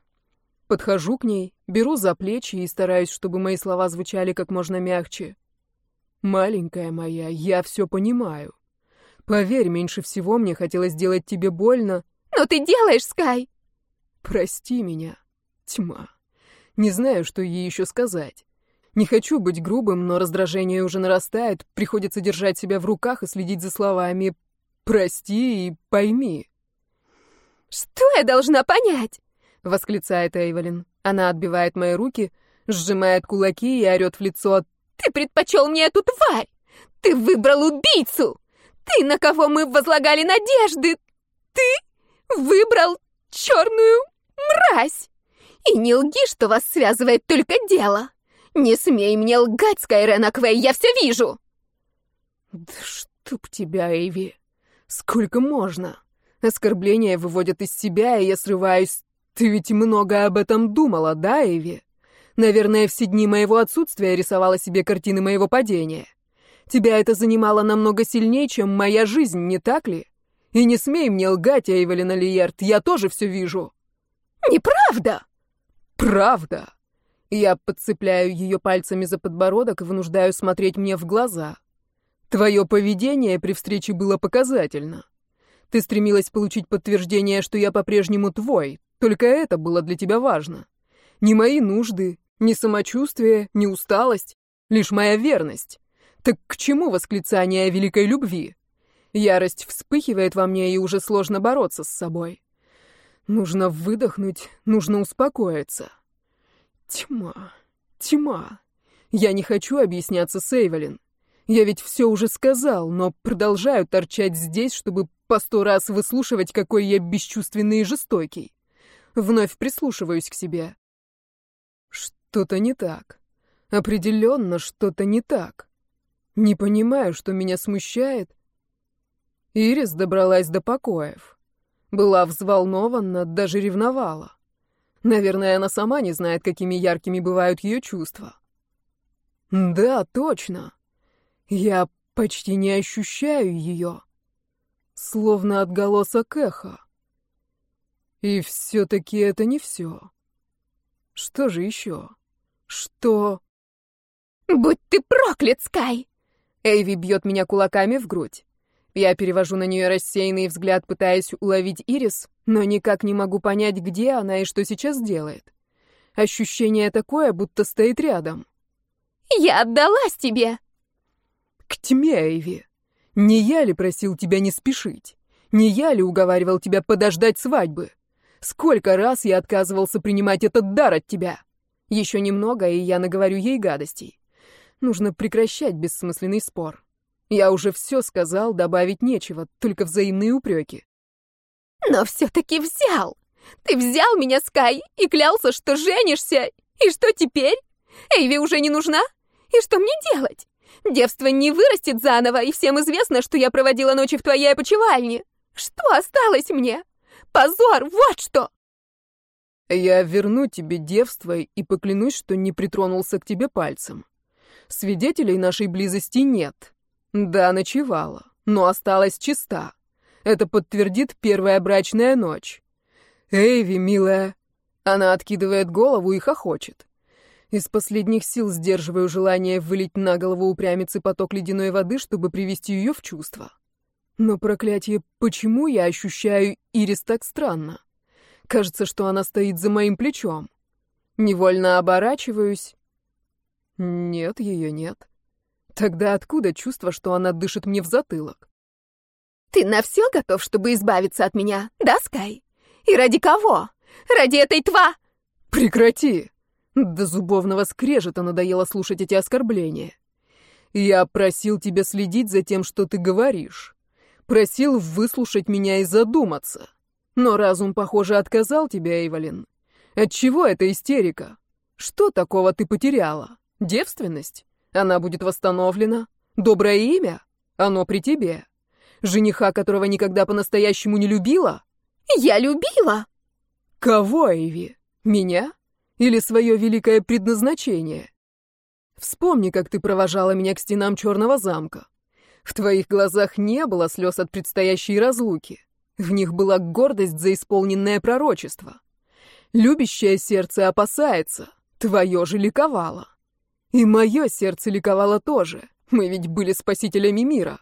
[SPEAKER 2] Подхожу к ней, беру за плечи и стараюсь, чтобы мои слова звучали как можно мягче. Маленькая моя, я все понимаю. Поверь, меньше всего мне хотелось сделать тебе больно.
[SPEAKER 1] Но ты делаешь, Скай!
[SPEAKER 2] Прости меня, тьма. Не знаю, что ей еще сказать. Не хочу быть грубым, но раздражение уже нарастает, приходится держать себя в руках и следить за словами «прости» и «пойми».
[SPEAKER 1] «Что я должна понять?»
[SPEAKER 2] — восклицает Эйвелин. Она отбивает мои руки, сжимает кулаки и орет в лицо.
[SPEAKER 1] «Ты предпочел мне эту тварь! Ты выбрал убийцу! Ты, на кого мы возлагали надежды! Ты выбрал черную мразь! И не лги, что вас связывает только дело! Не смей мне лгать, Скайрен Аквей, я все вижу!»
[SPEAKER 2] «Да чтоб тебя, Эйви! Сколько можно? Оскорбления выводят из себя, и я срываюсь. Ты ведь много об этом думала, да, Эйви? Наверное, все дни моего отсутствия рисовала себе картины моего падения. Тебя это занимало намного сильнее, чем моя жизнь, не так ли? И не смей мне лгать, Эйвелина Лиерт, я тоже все вижу.
[SPEAKER 1] Неправда!
[SPEAKER 2] Правда. Я подцепляю ее пальцами за подбородок и вынуждаю смотреть мне в глаза. Твое поведение при встрече было показательно. Ты стремилась получить подтверждение, что я по-прежнему твой, только это было для тебя важно. Не мои нужды, ни самочувствие, ни усталость, лишь моя верность. Так к чему восклицание о великой любви? Ярость вспыхивает во мне, и уже сложно бороться с собой. Нужно выдохнуть, нужно успокоиться. Тьма, тьма. Я не хочу объясняться с Эйвелин. Я ведь все уже сказал, но продолжаю торчать здесь, чтобы по сто раз выслушивать, какой я бесчувственный и жестокий. Вновь прислушиваюсь к себе. Что-то не так. Определенно что-то не так. Не понимаю, что меня смущает. Ирис добралась до покоев. Была взволнована, даже ревновала. Наверное, она сама не знает, какими яркими бывают ее чувства. Да, точно. Я почти не ощущаю ее. Словно отголосок эха. И все-таки это не все. Что же еще? Что...
[SPEAKER 1] «Будь ты проклят, Скай!»
[SPEAKER 2] Эйви бьет меня кулаками в грудь. Я перевожу на нее рассеянный взгляд, пытаясь уловить Ирис, но никак не могу понять, где она и что сейчас делает. Ощущение такое, будто стоит рядом.
[SPEAKER 1] «Я отдалась тебе!»
[SPEAKER 2] «К тьме, Эйви! Не я ли просил тебя не спешить? Не я ли уговаривал тебя подождать свадьбы? Сколько раз я отказывался принимать этот дар от тебя? Еще немного, и я наговорю ей гадостей. Нужно прекращать бессмысленный спор. Я уже все сказал, добавить нечего, только взаимные упреки.
[SPEAKER 1] Но все-таки взял. Ты взял меня, Скай, и клялся, что женишься. И что теперь? Эйви уже не нужна? И что мне делать? Девство не вырастет заново, и всем известно, что я проводила ночи в твоей опочивальне. Что осталось мне? Позор, вот что!
[SPEAKER 2] Я верну тебе девство и поклянусь, что не притронулся к тебе пальцем. Свидетелей нашей близости нет. Да, ночевала, но осталась чиста. Это подтвердит первая брачная ночь. Эйви, милая. Она откидывает голову и хохочет. Из последних сил сдерживаю желание вылить на голову упрямицы поток ледяной воды, чтобы привести ее в чувство. Но, проклятие, почему я ощущаю Ирис так странно? Кажется, что она стоит за моим плечом. Невольно оборачиваюсь нет, ее нет. Тогда откуда чувство, что она дышит мне в затылок?
[SPEAKER 1] Ты на все готов, чтобы избавиться от меня, да, Скай? И ради кого? Ради этой тва...
[SPEAKER 2] Прекрати! До зубовного скрежета надоело слушать эти оскорбления. Я просил тебя следить за тем, что ты говоришь. Просил выслушать меня и задуматься. Но разум, похоже, отказал тебе, Эйволин. Отчего эта истерика? Что такого ты потеряла? Девственность? Она будет восстановлена. Доброе имя? Оно при тебе. Жениха, которого никогда по-настоящему не любила?
[SPEAKER 1] Я любила.
[SPEAKER 2] Кого, Эйви? Меня? Или свое великое предназначение? Вспомни, как ты провожала меня к стенам черного замка. В твоих глазах не было слез от предстоящей разлуки. В них была гордость за исполненное пророчество. Любящее сердце опасается, твое же ликовало. И мое сердце ликовало тоже. Мы ведь были спасителями мира.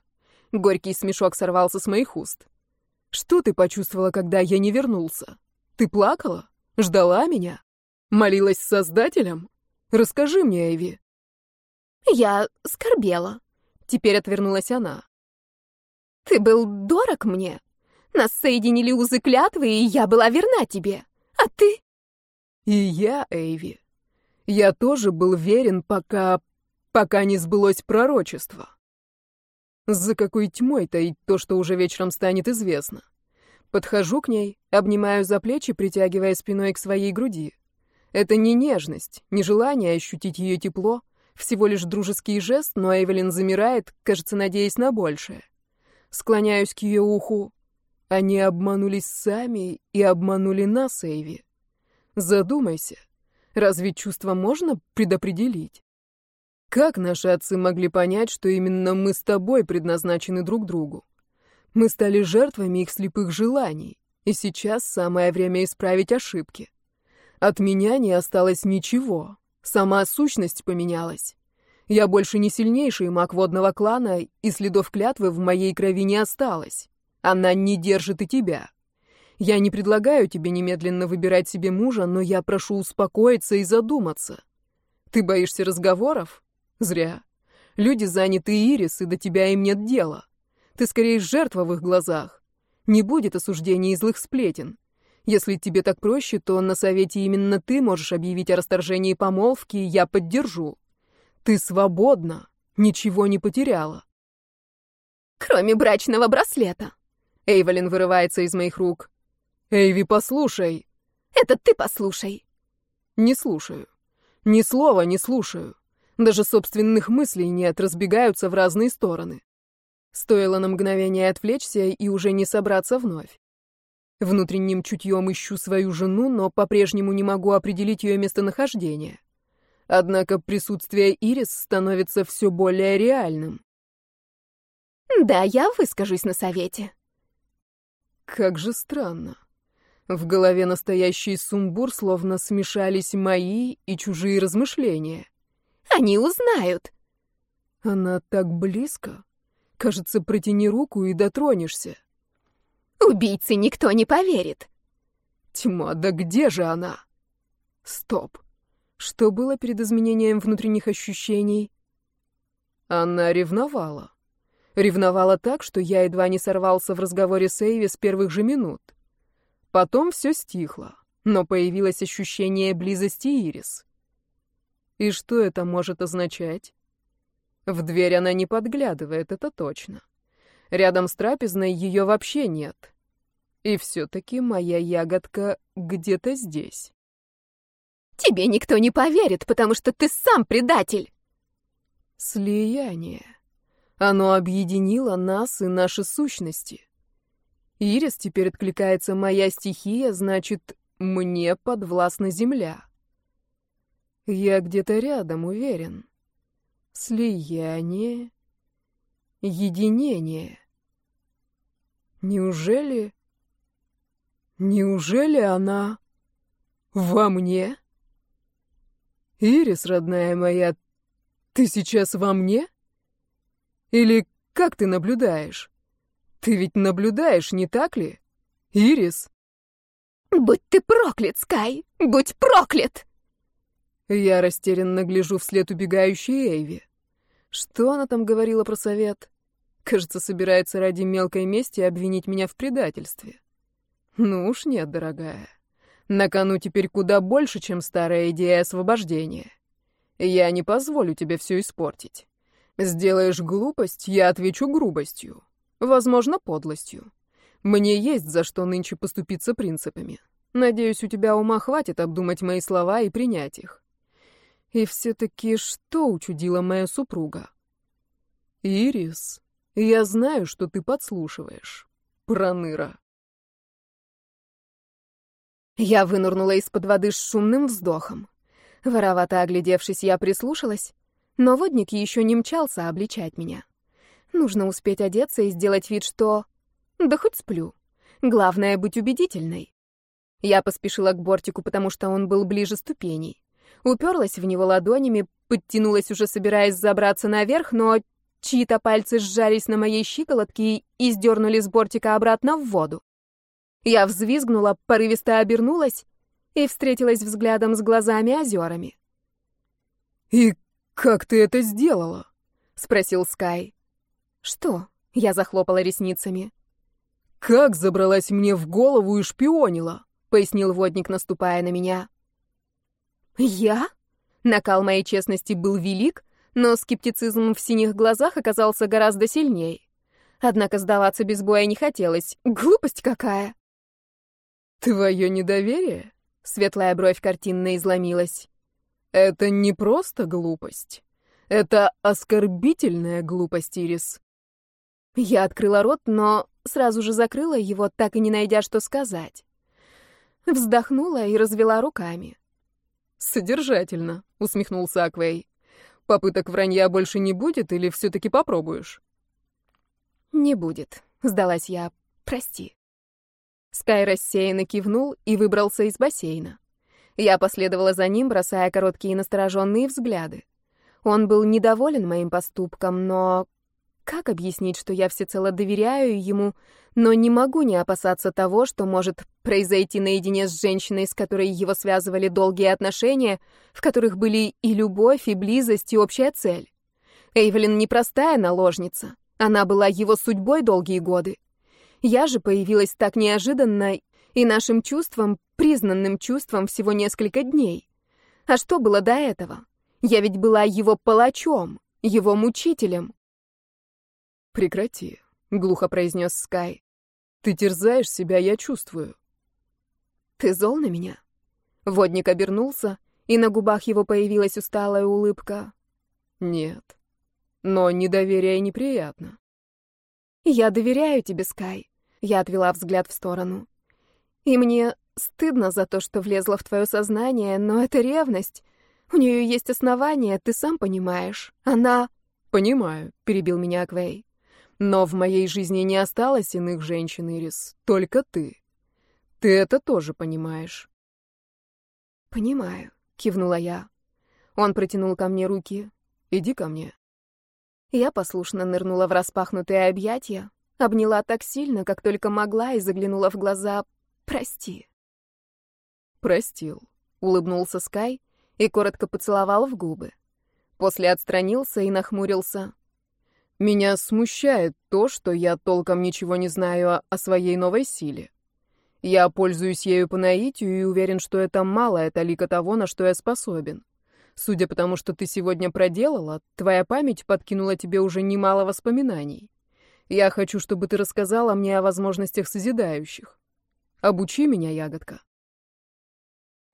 [SPEAKER 2] Горький смешок сорвался с моих уст. Что ты почувствовала, когда я не вернулся? Ты плакала? Ждала меня? Молилась с Создателем? Расскажи мне, Эйви.
[SPEAKER 1] Я скорбела. Теперь отвернулась она. Ты был дорог мне. Нас соединили узы клятвы, и я была верна тебе. А ты?
[SPEAKER 2] И я, Эйви. Я тоже был верен, пока... пока не сбылось пророчество. За какой тьмой таить то, что уже вечером станет известно? Подхожу к ней, обнимаю за плечи, притягивая спиной к своей груди. Это не нежность, не желание ощутить ее тепло, всего лишь дружеский жест, но Эвелин замирает, кажется, надеясь на большее. Склоняюсь к ее уху. Они обманулись сами и обманули нас, Эйви. Задумайся, разве чувства можно предопределить? Как наши отцы могли понять, что именно мы с тобой предназначены друг другу? Мы стали жертвами их слепых желаний, и сейчас самое время исправить ошибки. От меня не осталось ничего, сама сущность поменялась. Я больше не сильнейший маг водного клана, и следов клятвы в моей крови не осталось. Она не держит и тебя. Я не предлагаю тебе немедленно выбирать себе мужа, но я прошу успокоиться и задуматься. Ты боишься разговоров? Зря. Люди заняты Ирис, и до тебя им нет дела. Ты скорее жертва в их глазах. Не будет осуждений и злых сплетен. Если тебе так проще, то на совете именно ты можешь объявить о расторжении помолвки, и я поддержу. Ты свободна, ничего не потеряла.
[SPEAKER 1] Кроме брачного браслета.
[SPEAKER 2] Эйволин вырывается из моих рук. «Эйви, послушай!»
[SPEAKER 1] «Это ты послушай!»
[SPEAKER 2] «Не слушаю. Ни слова не слушаю. Даже собственных мыслей нет, разбегаются в разные стороны. Стоило на мгновение отвлечься и уже не собраться вновь. Внутренним чутьем ищу свою жену, но по-прежнему не могу определить ее местонахождение. Однако присутствие Ирис становится все более реальным.
[SPEAKER 1] «Да, я выскажусь на совете».
[SPEAKER 2] Как же странно. В голове настоящий сумбур, словно смешались мои и чужие размышления.
[SPEAKER 1] Они узнают.
[SPEAKER 2] Она так близко. Кажется, протяни руку и дотронешься.
[SPEAKER 1] Убийце никто не поверит.
[SPEAKER 2] Тьма, да где же она? Стоп. Что было перед изменением внутренних ощущений? Она ревновала. Ревновала так, что я едва не сорвался в разговоре с Эйви с первых же минут. Потом все стихло, но появилось ощущение близости Ирис. И что это может означать? В дверь она не подглядывает, это точно. Рядом с трапезной ее вообще нет. И все-таки моя ягодка где-то здесь.
[SPEAKER 1] Тебе никто не поверит, потому что ты сам предатель.
[SPEAKER 2] Слияние. Оно объединило нас и наши сущности. Ирис теперь откликается моя стихия, значит, мне подвластна земля. Я где-то рядом, уверен. Слияние, единение. Неужели... Неужели она во мне? Ирис, родная моя, ты сейчас во мне? Или как ты наблюдаешь? Ты ведь наблюдаешь, не так ли? Ирис?
[SPEAKER 1] Будь ты проклят, Скай! Будь проклят!
[SPEAKER 2] Я растерянно гляжу вслед убегающей Эйви. Что она там говорила про совет? Кажется, собирается ради мелкой мести обвинить меня в предательстве. Ну уж нет, дорогая. На кону теперь куда больше, чем старая идея освобождения. Я не позволю тебе все испортить. Сделаешь глупость, я отвечу грубостью. Возможно, подлостью. Мне есть за что нынче поступиться принципами. Надеюсь, у тебя ума хватит обдумать мои слова и принять их. И все-таки что учудила моя супруга? Ирис, я знаю, что ты подслушиваешь. Проныра.
[SPEAKER 1] Я вынырнула из-под воды с шумным вздохом. Воровато оглядевшись, я прислушалась, но водник еще не мчался обличать меня. Нужно успеть одеться и сделать вид, что... Да хоть сплю. Главное — быть убедительной. Я поспешила к бортику, потому что он был ближе ступеней. Уперлась в него ладонями, подтянулась уже, собираясь забраться наверх, но чьи-то пальцы сжались на моей щиколотке и сдернули с бортика обратно в воду. Я взвизгнула, порывисто обернулась и встретилась взглядом с глазами-озерами.
[SPEAKER 2] «И как ты это сделала?» — спросил Скай.
[SPEAKER 1] «Что?» — я захлопала ресницами.
[SPEAKER 2] «Как забралась мне в голову и шпионила?» — пояснил водник, наступая на меня.
[SPEAKER 1] «Я?» Накал моей честности был велик, но скептицизм в синих глазах оказался гораздо сильнее. Однако сдаваться без боя не хотелось. Глупость какая!
[SPEAKER 2] «Твое недоверие?» — светлая бровь картинно изломилась. «Это не просто глупость. Это оскорбительная глупость, Ирис».
[SPEAKER 1] Я открыла рот, но сразу же закрыла его, так и не найдя, что сказать. Вздохнула и развела руками.
[SPEAKER 2] «Содержательно», — усмехнулся Аквей. «Попыток вранья больше не будет или все-таки попробуешь?»
[SPEAKER 1] «Не будет», — сдалась я. «Прости». Скай рассеянно кивнул и выбрался из бассейна. Я последовала за ним, бросая короткие настороженные взгляды. Он был недоволен моим поступком, но как объяснить, что я всецело доверяю ему, но не могу не опасаться того, что может произойти наедине с женщиной, с которой его связывали долгие отношения, в которых были и любовь, и близость, и общая цель. Эйвелин не простая наложница. Она была его судьбой долгие годы. Я же появилась так неожиданно и нашим чувством, признанным чувством всего несколько дней. А что было до этого? Я ведь была его палачом, его мучителем.
[SPEAKER 2] «Прекрати», — глухо произнес Скай. «Ты терзаешь себя, я чувствую».
[SPEAKER 1] «Ты зол на меня?» Водник обернулся, и на губах его появилась усталая улыбка.
[SPEAKER 2] «Нет. Но недоверие неприятно».
[SPEAKER 1] «Я доверяю тебе, Скай», — я отвела взгляд в сторону. «И мне стыдно за то, что влезла в твое сознание, но это ревность. У нее есть основания, ты сам понимаешь. Она...»
[SPEAKER 2] «Понимаю», — перебил меня Аквей. Но в моей жизни не осталось иных женщин, Ирис, только ты. Ты это тоже понимаешь.
[SPEAKER 1] Понимаю, кивнула я. Он протянул ко мне руки.
[SPEAKER 2] Иди ко мне.
[SPEAKER 1] Я послушно нырнула в распахнутые объятия, обняла так сильно, как только могла, и заглянула в глаза. Прости.
[SPEAKER 2] Простил, улыбнулся Скай и коротко поцеловал в губы. После отстранился и нахмурился. Меня смущает то, что я толком ничего не знаю о своей новой силе. Я пользуюсь ею по наитию и уверен, что это малая талика того, на что я способен. Судя по тому, что ты сегодня проделала, твоя память подкинула тебе уже немало воспоминаний. Я хочу, чтобы ты рассказала мне о возможностях созидающих. Обучи меня, ягодка.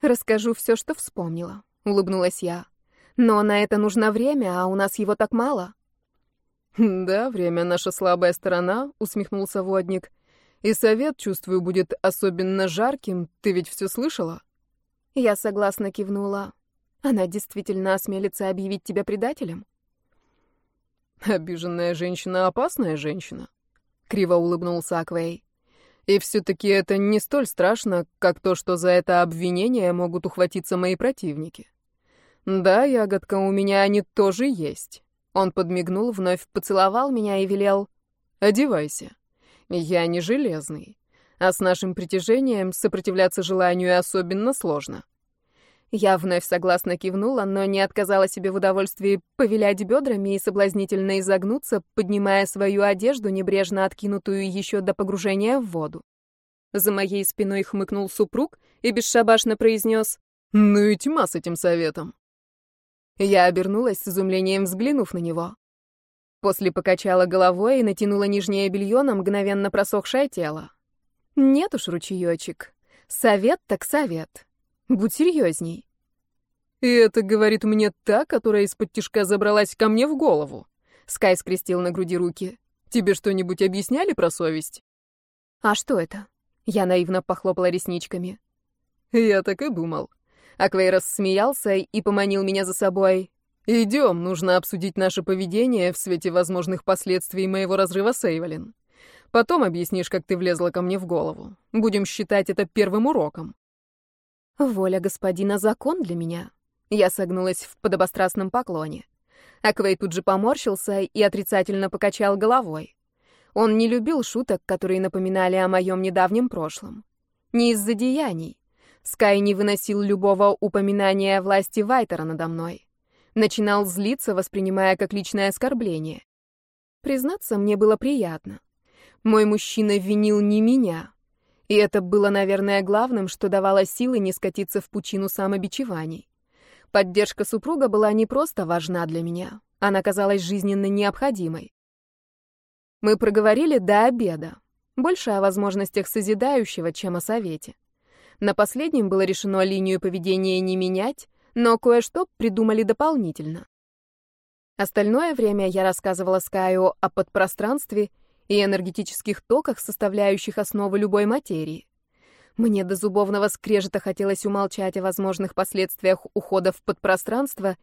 [SPEAKER 1] Расскажу все, что вспомнила, улыбнулась я. Но на это нужно время, а у нас его так мало.
[SPEAKER 2] «Да, время — наша слабая сторона», — усмехнулся водник. «И совет, чувствую, будет особенно жарким. Ты ведь все слышала?»
[SPEAKER 1] Я согласно кивнула. Она действительно осмелится объявить тебя предателем?
[SPEAKER 2] «Обиженная женщина — опасная женщина», — криво улыбнулся Аквей. «И все-таки это не столь страшно, как то, что за это обвинение могут ухватиться мои противники. Да, ягодка, у меня они тоже есть. Он подмигнул, вновь поцеловал меня и велел «Одевайся. Я не железный, а с нашим притяжением сопротивляться желанию особенно сложно».
[SPEAKER 1] Я вновь согласно кивнула, но не отказала себе в удовольствии повилять бедрами и соблазнительно изогнуться, поднимая свою одежду, небрежно откинутую еще до погружения в воду. За моей спиной хмыкнул супруг и бесшабашно произнес
[SPEAKER 2] «Ну и тьма с этим советом».
[SPEAKER 1] Я обернулась с изумлением, взглянув на него. После покачала головой и натянула нижнее белье на мгновенно просохшее тело. Нет уж, ручеечек. Совет так совет. Будь серьезней.
[SPEAKER 2] И это говорит мне та, которая из-под тишка забралась ко мне в голову.
[SPEAKER 1] Скай скрестил на груди руки.
[SPEAKER 2] Тебе что-нибудь объясняли про совесть?
[SPEAKER 1] А что это? Я наивно похлопала ресничками.
[SPEAKER 2] Я так и думал.
[SPEAKER 1] Аквей рассмеялся и поманил меня за собой.
[SPEAKER 2] Идем, нужно обсудить наше поведение в свете возможных последствий моего разрыва с Эйвелин. Потом объяснишь, как ты влезла ко мне в голову. Будем считать это первым уроком.
[SPEAKER 1] Воля господина — закон для меня. Я согнулась в подобострастном поклоне. Аквей тут же поморщился и отрицательно покачал головой. Он не любил шуток, которые напоминали о моем недавнем прошлом. Не из-за деяний. Скай не выносил любого упоминания о власти Вайтера надо мной. Начинал злиться, воспринимая как личное оскорбление. Признаться, мне было приятно. Мой мужчина винил не меня. И это было, наверное, главным, что давало силы не скатиться в пучину самобичеваний. Поддержка супруга была не просто важна для меня, она казалась жизненно необходимой. Мы проговорили до обеда. Больше о возможностях созидающего, чем о совете. На последнем было решено линию поведения не менять, но кое-что придумали дополнительно. Остальное время я рассказывала Скаю о подпространстве и энергетических токах, составляющих основу любой материи. Мне до зубовного скрежета хотелось умолчать о возможных последствиях ухода в подпространство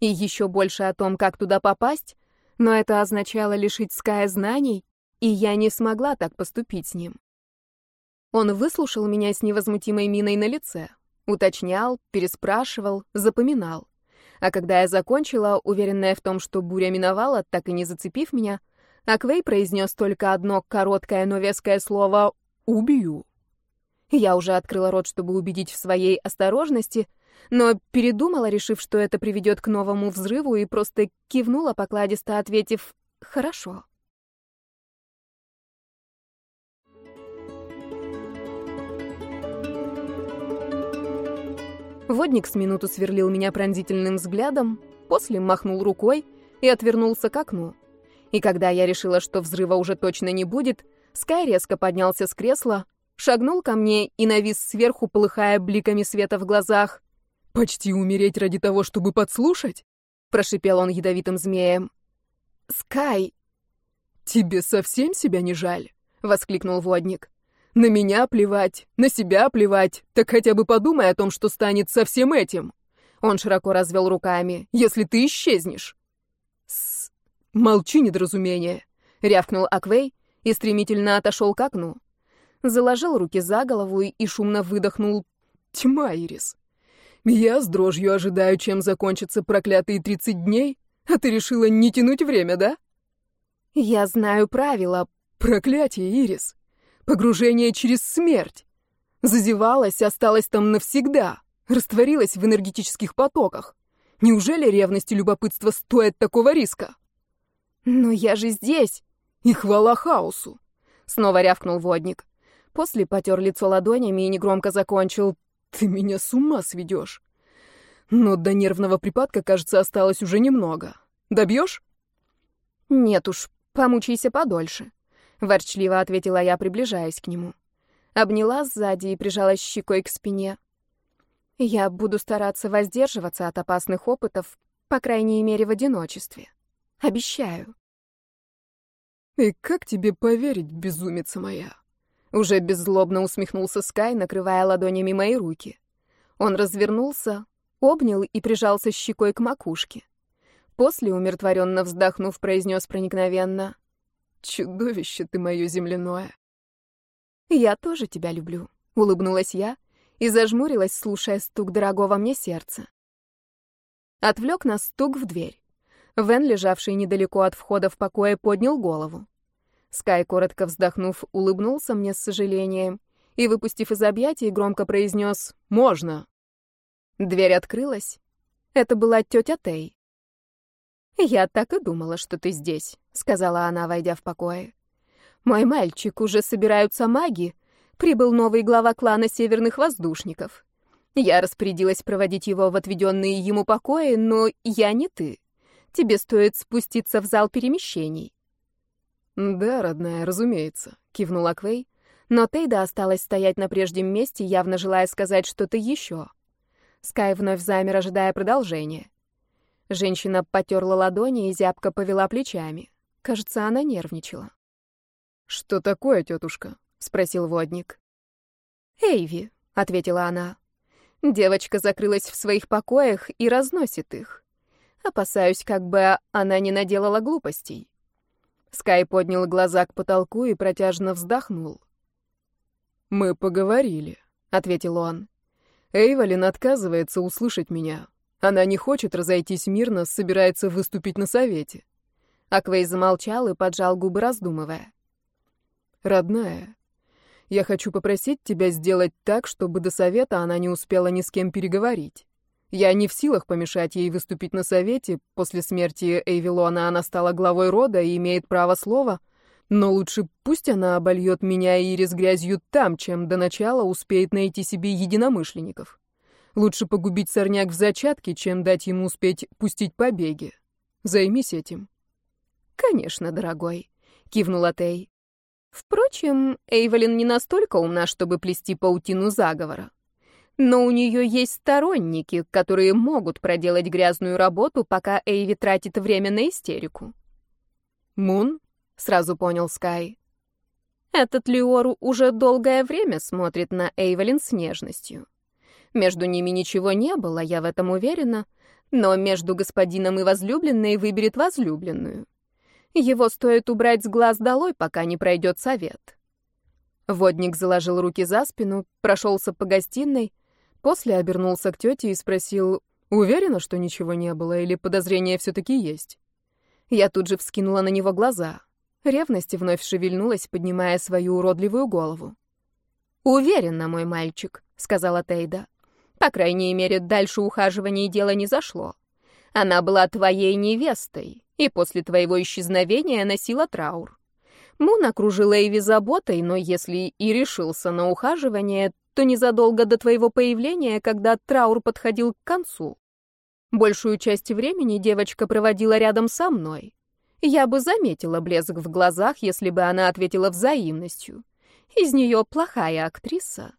[SPEAKER 1] и еще больше о том, как туда попасть, но это означало лишить Ская знаний, и я не смогла так поступить с ним. Он выслушал меня с невозмутимой миной на лице, Уточнял, переспрашивал, запоминал. А когда я закончила, уверенная в том, что буря миновала, так и не зацепив меня, Аквей произнес только одно короткое, но веское слово «убью». Я уже открыла рот, чтобы убедить в своей осторожности, но передумала, решив, что это приведет к новому взрыву, и просто кивнула покладисто, ответив «хорошо». Водник с минуту сверлил меня пронзительным взглядом, после махнул рукой и отвернулся к окну. И когда я решила, что взрыва уже точно не будет, Скай резко поднялся с кресла, шагнул ко мне и навис сверху, полыхая бликами света в глазах.
[SPEAKER 2] «Почти умереть ради того, чтобы подслушать?»
[SPEAKER 1] — прошипел он ядовитым змеем. «Скай!»
[SPEAKER 2] «Тебе совсем себя не жаль?» — воскликнул водник. На меня плевать, на себя плевать. Так хотя бы подумай о том, что станет со всем этим. Он широко развел руками. Если ты исчезнешь.
[SPEAKER 1] С...
[SPEAKER 2] Молчи, недоразумение.
[SPEAKER 1] Рявкнул Аквей и стремительно отошел к окну. Заложил руки за голову и шумно выдохнул.
[SPEAKER 2] Тьма, Ирис. Я с дрожью ожидаю, чем закончатся проклятые тридцать дней, а ты решила не тянуть время, да?
[SPEAKER 1] Я знаю правила.
[SPEAKER 2] Проклятие, Ирис. Погружение через смерть. Зазевалась, осталась там навсегда. Растворилась в энергетических потоках. Неужели ревность и любопытство стоят такого риска?
[SPEAKER 1] Но я же здесь.
[SPEAKER 2] И хвала хаосу.
[SPEAKER 1] Снова рявкнул водник. После потер лицо ладонями и негромко закончил.
[SPEAKER 2] Ты меня с ума сведешь. Но до нервного припадка, кажется, осталось уже немного. Добьешь?
[SPEAKER 1] Нет уж, помучайся подольше. Ворчливо ответила я, приближаясь к нему. Обняла сзади и прижалась щекой к спине. Я буду стараться воздерживаться от опасных опытов, по крайней мере, в одиночестве. Обещаю.
[SPEAKER 2] И как тебе поверить, безумица моя?
[SPEAKER 1] Уже беззлобно усмехнулся Скай, накрывая ладонями мои руки. Он развернулся, обнял и прижался щекой к макушке. После, умиротворенно вздохнув, произнес проникновенно.
[SPEAKER 2] Чудовище ты мое земляное.
[SPEAKER 1] Я тоже тебя люблю, улыбнулась я и зажмурилась, слушая стук дорогого мне сердца. Отвлек нас стук в дверь. Вен, лежавший недалеко от входа в покое, поднял голову. Скай, коротко вздохнув, улыбнулся мне с сожалением и, выпустив из объятий, громко произнес «Можно!». Дверь открылась. Это была тетя Тей. «Я так и думала, что ты здесь», — сказала она, войдя в покое. «Мой мальчик, уже собираются маги. Прибыл новый глава клана Северных Воздушников. Я распорядилась проводить его в отведенные ему покои, но я не ты. Тебе стоит спуститься в зал перемещений».
[SPEAKER 2] «Да, родная, разумеется», — кивнула Квей,
[SPEAKER 1] но Тейда осталась стоять на прежнем месте, явно желая сказать что-то еще. Скай вновь замер, ожидая продолжения. Женщина потерла ладони и зябко повела плечами. Кажется, она нервничала.
[SPEAKER 2] «Что такое, тетушка?» — спросил водник.
[SPEAKER 1] «Эйви», — ответила она. Девочка закрылась в своих покоях и разносит их. Опасаюсь, как бы она не наделала глупостей. Скай поднял глаза к потолку и протяжно вздохнул.
[SPEAKER 2] «Мы поговорили», — ответил он. Эйволин отказывается услышать меня. Она не хочет разойтись мирно, собирается выступить на совете.
[SPEAKER 1] Аквей замолчал и поджал губы, раздумывая.
[SPEAKER 2] «Родная, я хочу попросить тебя сделать так, чтобы до совета она не успела ни с кем переговорить. Я не в силах помешать ей выступить на совете. После смерти Эйвилона она стала главой рода и имеет право слова — но лучше пусть она обольет меня и Ирис грязью там, чем до начала успеет найти себе единомышленников. Лучше погубить сорняк в зачатке, чем дать ему успеть пустить побеги. Займись этим.
[SPEAKER 1] Конечно, дорогой, кивнула Тей. Впрочем, Эйвелин не настолько умна, чтобы плести паутину заговора. Но у нее есть сторонники, которые могут проделать грязную работу, пока Эйви тратит время на истерику.
[SPEAKER 2] Мун
[SPEAKER 1] сразу понял Скай. Этот Леору уже долгое время смотрит на Эйвелин с нежностью. Между ними ничего не было, я в этом уверена, но между господином и возлюбленной выберет возлюбленную. Его стоит убрать с глаз долой, пока не пройдет совет. Водник заложил руки за спину, прошелся по гостиной, после обернулся к тете и спросил,
[SPEAKER 2] «Уверена, что ничего не было, или подозрения все-таки есть?»
[SPEAKER 1] Я тут же вскинула на него глаза. Ревность вновь шевельнулась, поднимая свою уродливую голову. «Уверена, мой мальчик», — сказала Тейда. «По крайней мере, дальше ухаживания дело не зашло. Она была твоей невестой, и после твоего исчезновения носила траур. Мун окружила Эйви заботой, но если и решился на ухаживание, то незадолго до твоего появления, когда траур подходил к концу. Большую часть времени девочка проводила рядом со мной. Я бы заметила блеск в глазах, если бы она ответила взаимностью. Из нее плохая актриса.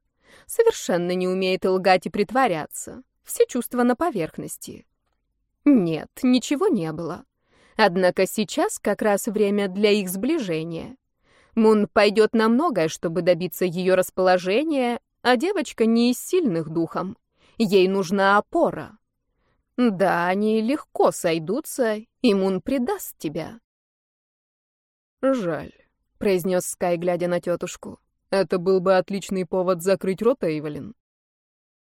[SPEAKER 1] Совершенно не умеет лгать и притворяться. Все чувства на поверхности. Нет, ничего не было. Однако сейчас как раз время для их сближения. Мун пойдет на многое, чтобы добиться ее расположения, а девочка не из сильных духом. Ей нужна опора. Да, они легко сойдутся, и Мун предаст тебя.
[SPEAKER 2] Жаль, произнес Скай, глядя на тетушку. Это был бы отличный повод закрыть рот Эйвелин.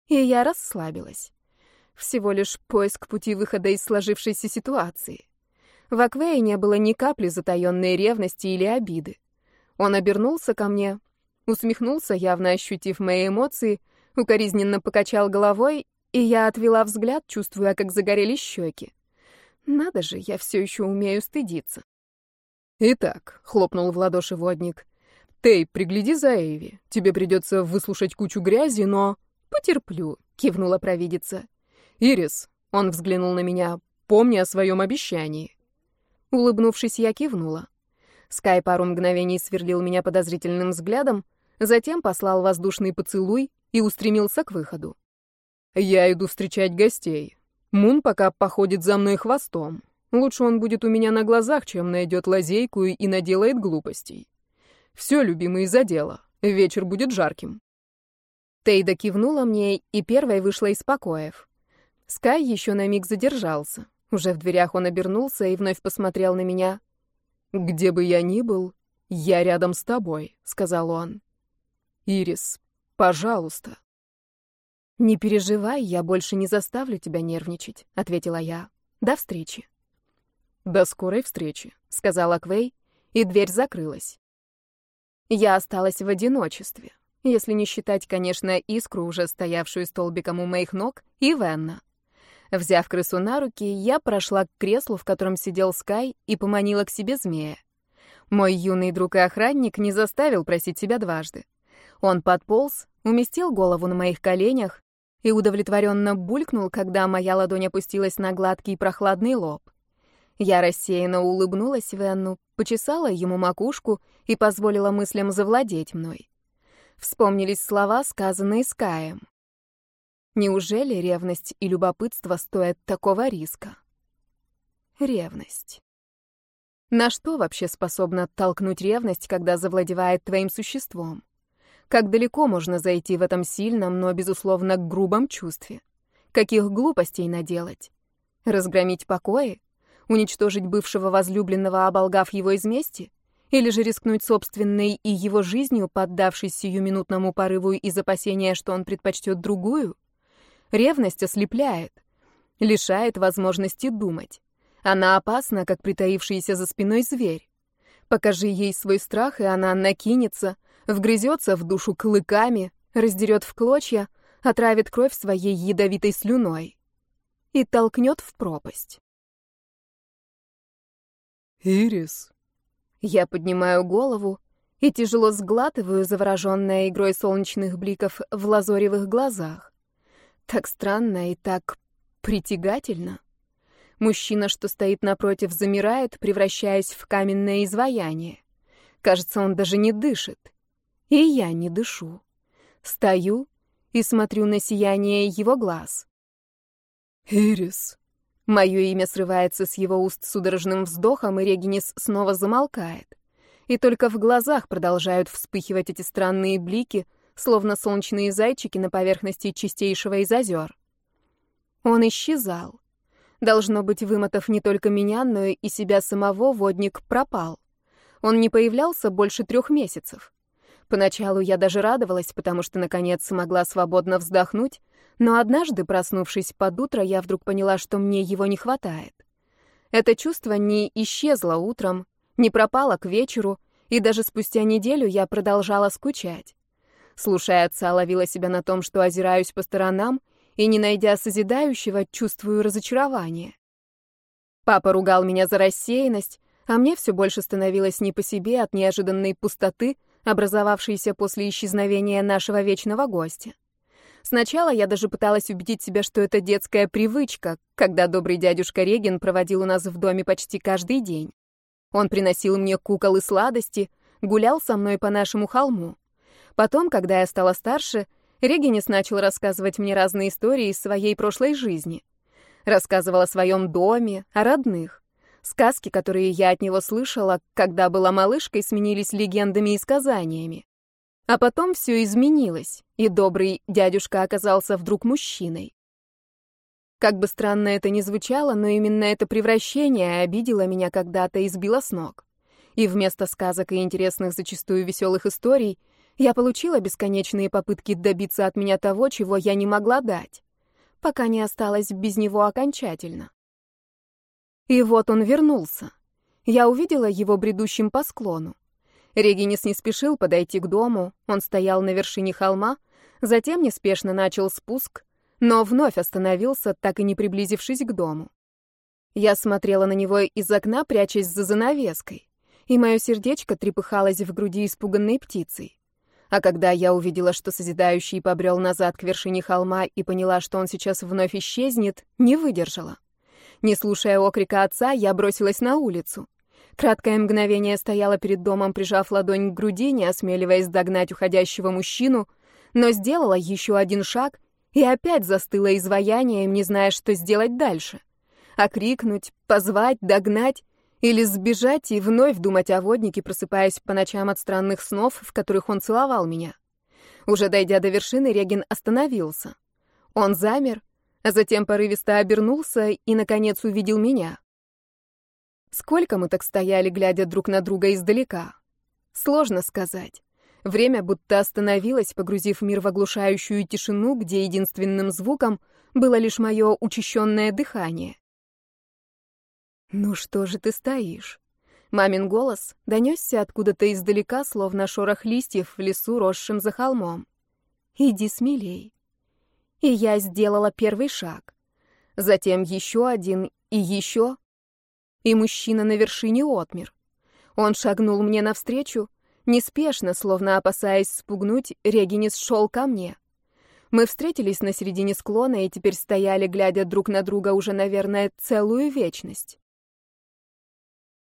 [SPEAKER 1] И я расслабилась. Всего лишь поиск пути выхода из сложившейся ситуации. В Аквее не было ни капли затаённой ревности или обиды. Он обернулся ко мне, усмехнулся, явно ощутив мои эмоции, укоризненно покачал головой и я отвела взгляд, чувствуя, как загорели щеки. Надо же, я все еще умею стыдиться.
[SPEAKER 2] «Итак», — хлопнул в ладоши водник, — «Тей, пригляди за Эйви. Тебе придется выслушать кучу грязи, но...»
[SPEAKER 1] «Потерплю», — кивнула провидица.
[SPEAKER 2] «Ирис», — он взглянул на меня, — «помни о своем обещании».
[SPEAKER 1] Улыбнувшись, я кивнула. Скай пару мгновений сверлил меня подозрительным взглядом, затем послал воздушный поцелуй и устремился к выходу.
[SPEAKER 2] Я иду встречать гостей. Мун пока походит за мной хвостом. Лучше он будет у меня на глазах, чем найдет лазейку и наделает глупостей. Все, любимый, за дело. Вечер будет жарким.
[SPEAKER 1] Тейда кивнула мне и первой вышла из покоев. Скай еще на миг задержался. Уже в дверях он обернулся и вновь посмотрел на меня.
[SPEAKER 2] «Где бы я ни был, я рядом с тобой», — сказал он. «Ирис, пожалуйста».
[SPEAKER 1] «Не переживай, я больше не заставлю тебя нервничать», — ответила я. «До встречи».
[SPEAKER 2] «До скорой встречи», —
[SPEAKER 1] сказала Квей, и дверь закрылась. Я осталась в одиночестве. если не считать, конечно, искру, уже стоявшую столбиком у моих ног, и Венна. Взяв крысу на руки, я прошла к креслу, в котором сидел Скай, и поманила к себе змея. Мой юный друг и охранник не заставил просить себя дважды. Он подполз, уместил голову на моих коленях и удовлетворенно булькнул, когда моя ладонь опустилась на гладкий прохладный лоб. Я рассеянно улыбнулась Венну, почесала ему макушку и позволила мыслям завладеть мной. Вспомнились слова, сказанные Скаем. Неужели ревность и любопытство стоят такого риска? Ревность. На что вообще способна толкнуть ревность, когда завладевает твоим существом? Как далеко можно зайти в этом сильном, но, безусловно, грубом чувстве? Каких глупостей наделать? Разгромить покои? Уничтожить бывшего возлюбленного, оболгав его из мести? Или же рискнуть собственной и его жизнью, поддавшись сиюминутному порыву из опасения, что он предпочтет другую? Ревность ослепляет, лишает возможности думать. Она опасна, как притаившийся за спиной зверь. Покажи ей свой страх, и она накинется, вгрызется в душу клыками, раздерет в клочья, отравит кровь своей ядовитой слюной и толкнет в пропасть.
[SPEAKER 2] «Ирис»,
[SPEAKER 1] я поднимаю голову и тяжело сглатываю, завороженная игрой солнечных бликов в лазоревых глазах. Так странно и так притягательно. Мужчина, что стоит напротив, замирает, превращаясь в каменное изваяние. Кажется, он даже не дышит. И я не дышу. Стою и смотрю на сияние его глаз.
[SPEAKER 2] «Ирис»,
[SPEAKER 1] Мое имя срывается с его уст судорожным вздохом, и Регинис снова замолкает. И только в глазах продолжают вспыхивать эти странные блики, словно солнечные зайчики на поверхности чистейшего из озер. Он исчезал. Должно быть, вымотав не только меня, но и себя самого, водник пропал. Он не появлялся больше трех месяцев. Поначалу я даже радовалась, потому что, наконец, смогла свободно вздохнуть, но однажды, проснувшись под утро, я вдруг поняла, что мне его не хватает. Это чувство не исчезло утром, не пропало к вечеру, и даже спустя неделю я продолжала скучать. Слушая отца, ловила себя на том, что озираюсь по сторонам, и, не найдя созидающего, чувствую разочарование. Папа ругал меня за рассеянность, а мне все больше становилось не по себе от неожиданной пустоты, образовавшейся после исчезновения нашего вечного гостя. Сначала я даже пыталась убедить себя, что это детская привычка, когда добрый дядюшка Реген проводил у нас в доме почти каждый день. Он приносил мне кукол и сладости, гулял со мной по нашему холму. Потом, когда я стала старше, Регенис начал рассказывать мне разные истории из своей прошлой жизни. Рассказывал о своем доме, о родных. Сказки, которые я от него слышала, когда была малышкой, сменились легендами и сказаниями. А потом все изменилось, и добрый дядюшка оказался вдруг мужчиной. Как бы странно это ни звучало, но именно это превращение обидело меня когда-то и сбило с ног. И вместо сказок и интересных, зачастую веселых историй, я получила бесконечные попытки добиться от меня того, чего я не могла дать, пока не осталась без него окончательно. И вот он вернулся. Я увидела его бредущим по склону. Регинис не спешил подойти к дому, он стоял на вершине холма, затем неспешно начал спуск, но вновь остановился, так и не приблизившись к дому. Я смотрела на него из окна, прячась за занавеской, и мое сердечко трепыхалось в груди испуганной птицей. А когда я увидела, что Созидающий побрел назад к вершине холма и поняла, что он сейчас вновь исчезнет, не выдержала. Не слушая окрика отца, я бросилась на улицу. Краткое мгновение стояла перед домом, прижав ладонь к груди, не осмеливаясь догнать уходящего мужчину, но сделала еще один шаг и опять застыла изваянием, не зная, что сделать дальше. Окрикнуть, позвать, догнать или сбежать и вновь думать о воднике, просыпаясь по ночам от странных снов, в которых он целовал меня. Уже дойдя до вершины, Регин остановился. Он замер, а затем порывисто обернулся и, наконец, увидел меня. Сколько мы так стояли, глядя друг на друга издалека? Сложно сказать. Время будто остановилось, погрузив мир в оглушающую тишину, где единственным звуком было лишь мое учащенное дыхание. «Ну что же ты стоишь?» Мамин голос донесся откуда-то издалека, словно шорох листьев в лесу, росшим за холмом. «Иди смелей». И я сделала первый шаг. Затем еще один и еще. И мужчина на вершине отмер. Он шагнул мне навстречу, неспешно, словно опасаясь спугнуть, Регинис шел ко мне. Мы встретились на середине склона и теперь стояли, глядя друг на друга уже, наверное, целую вечность.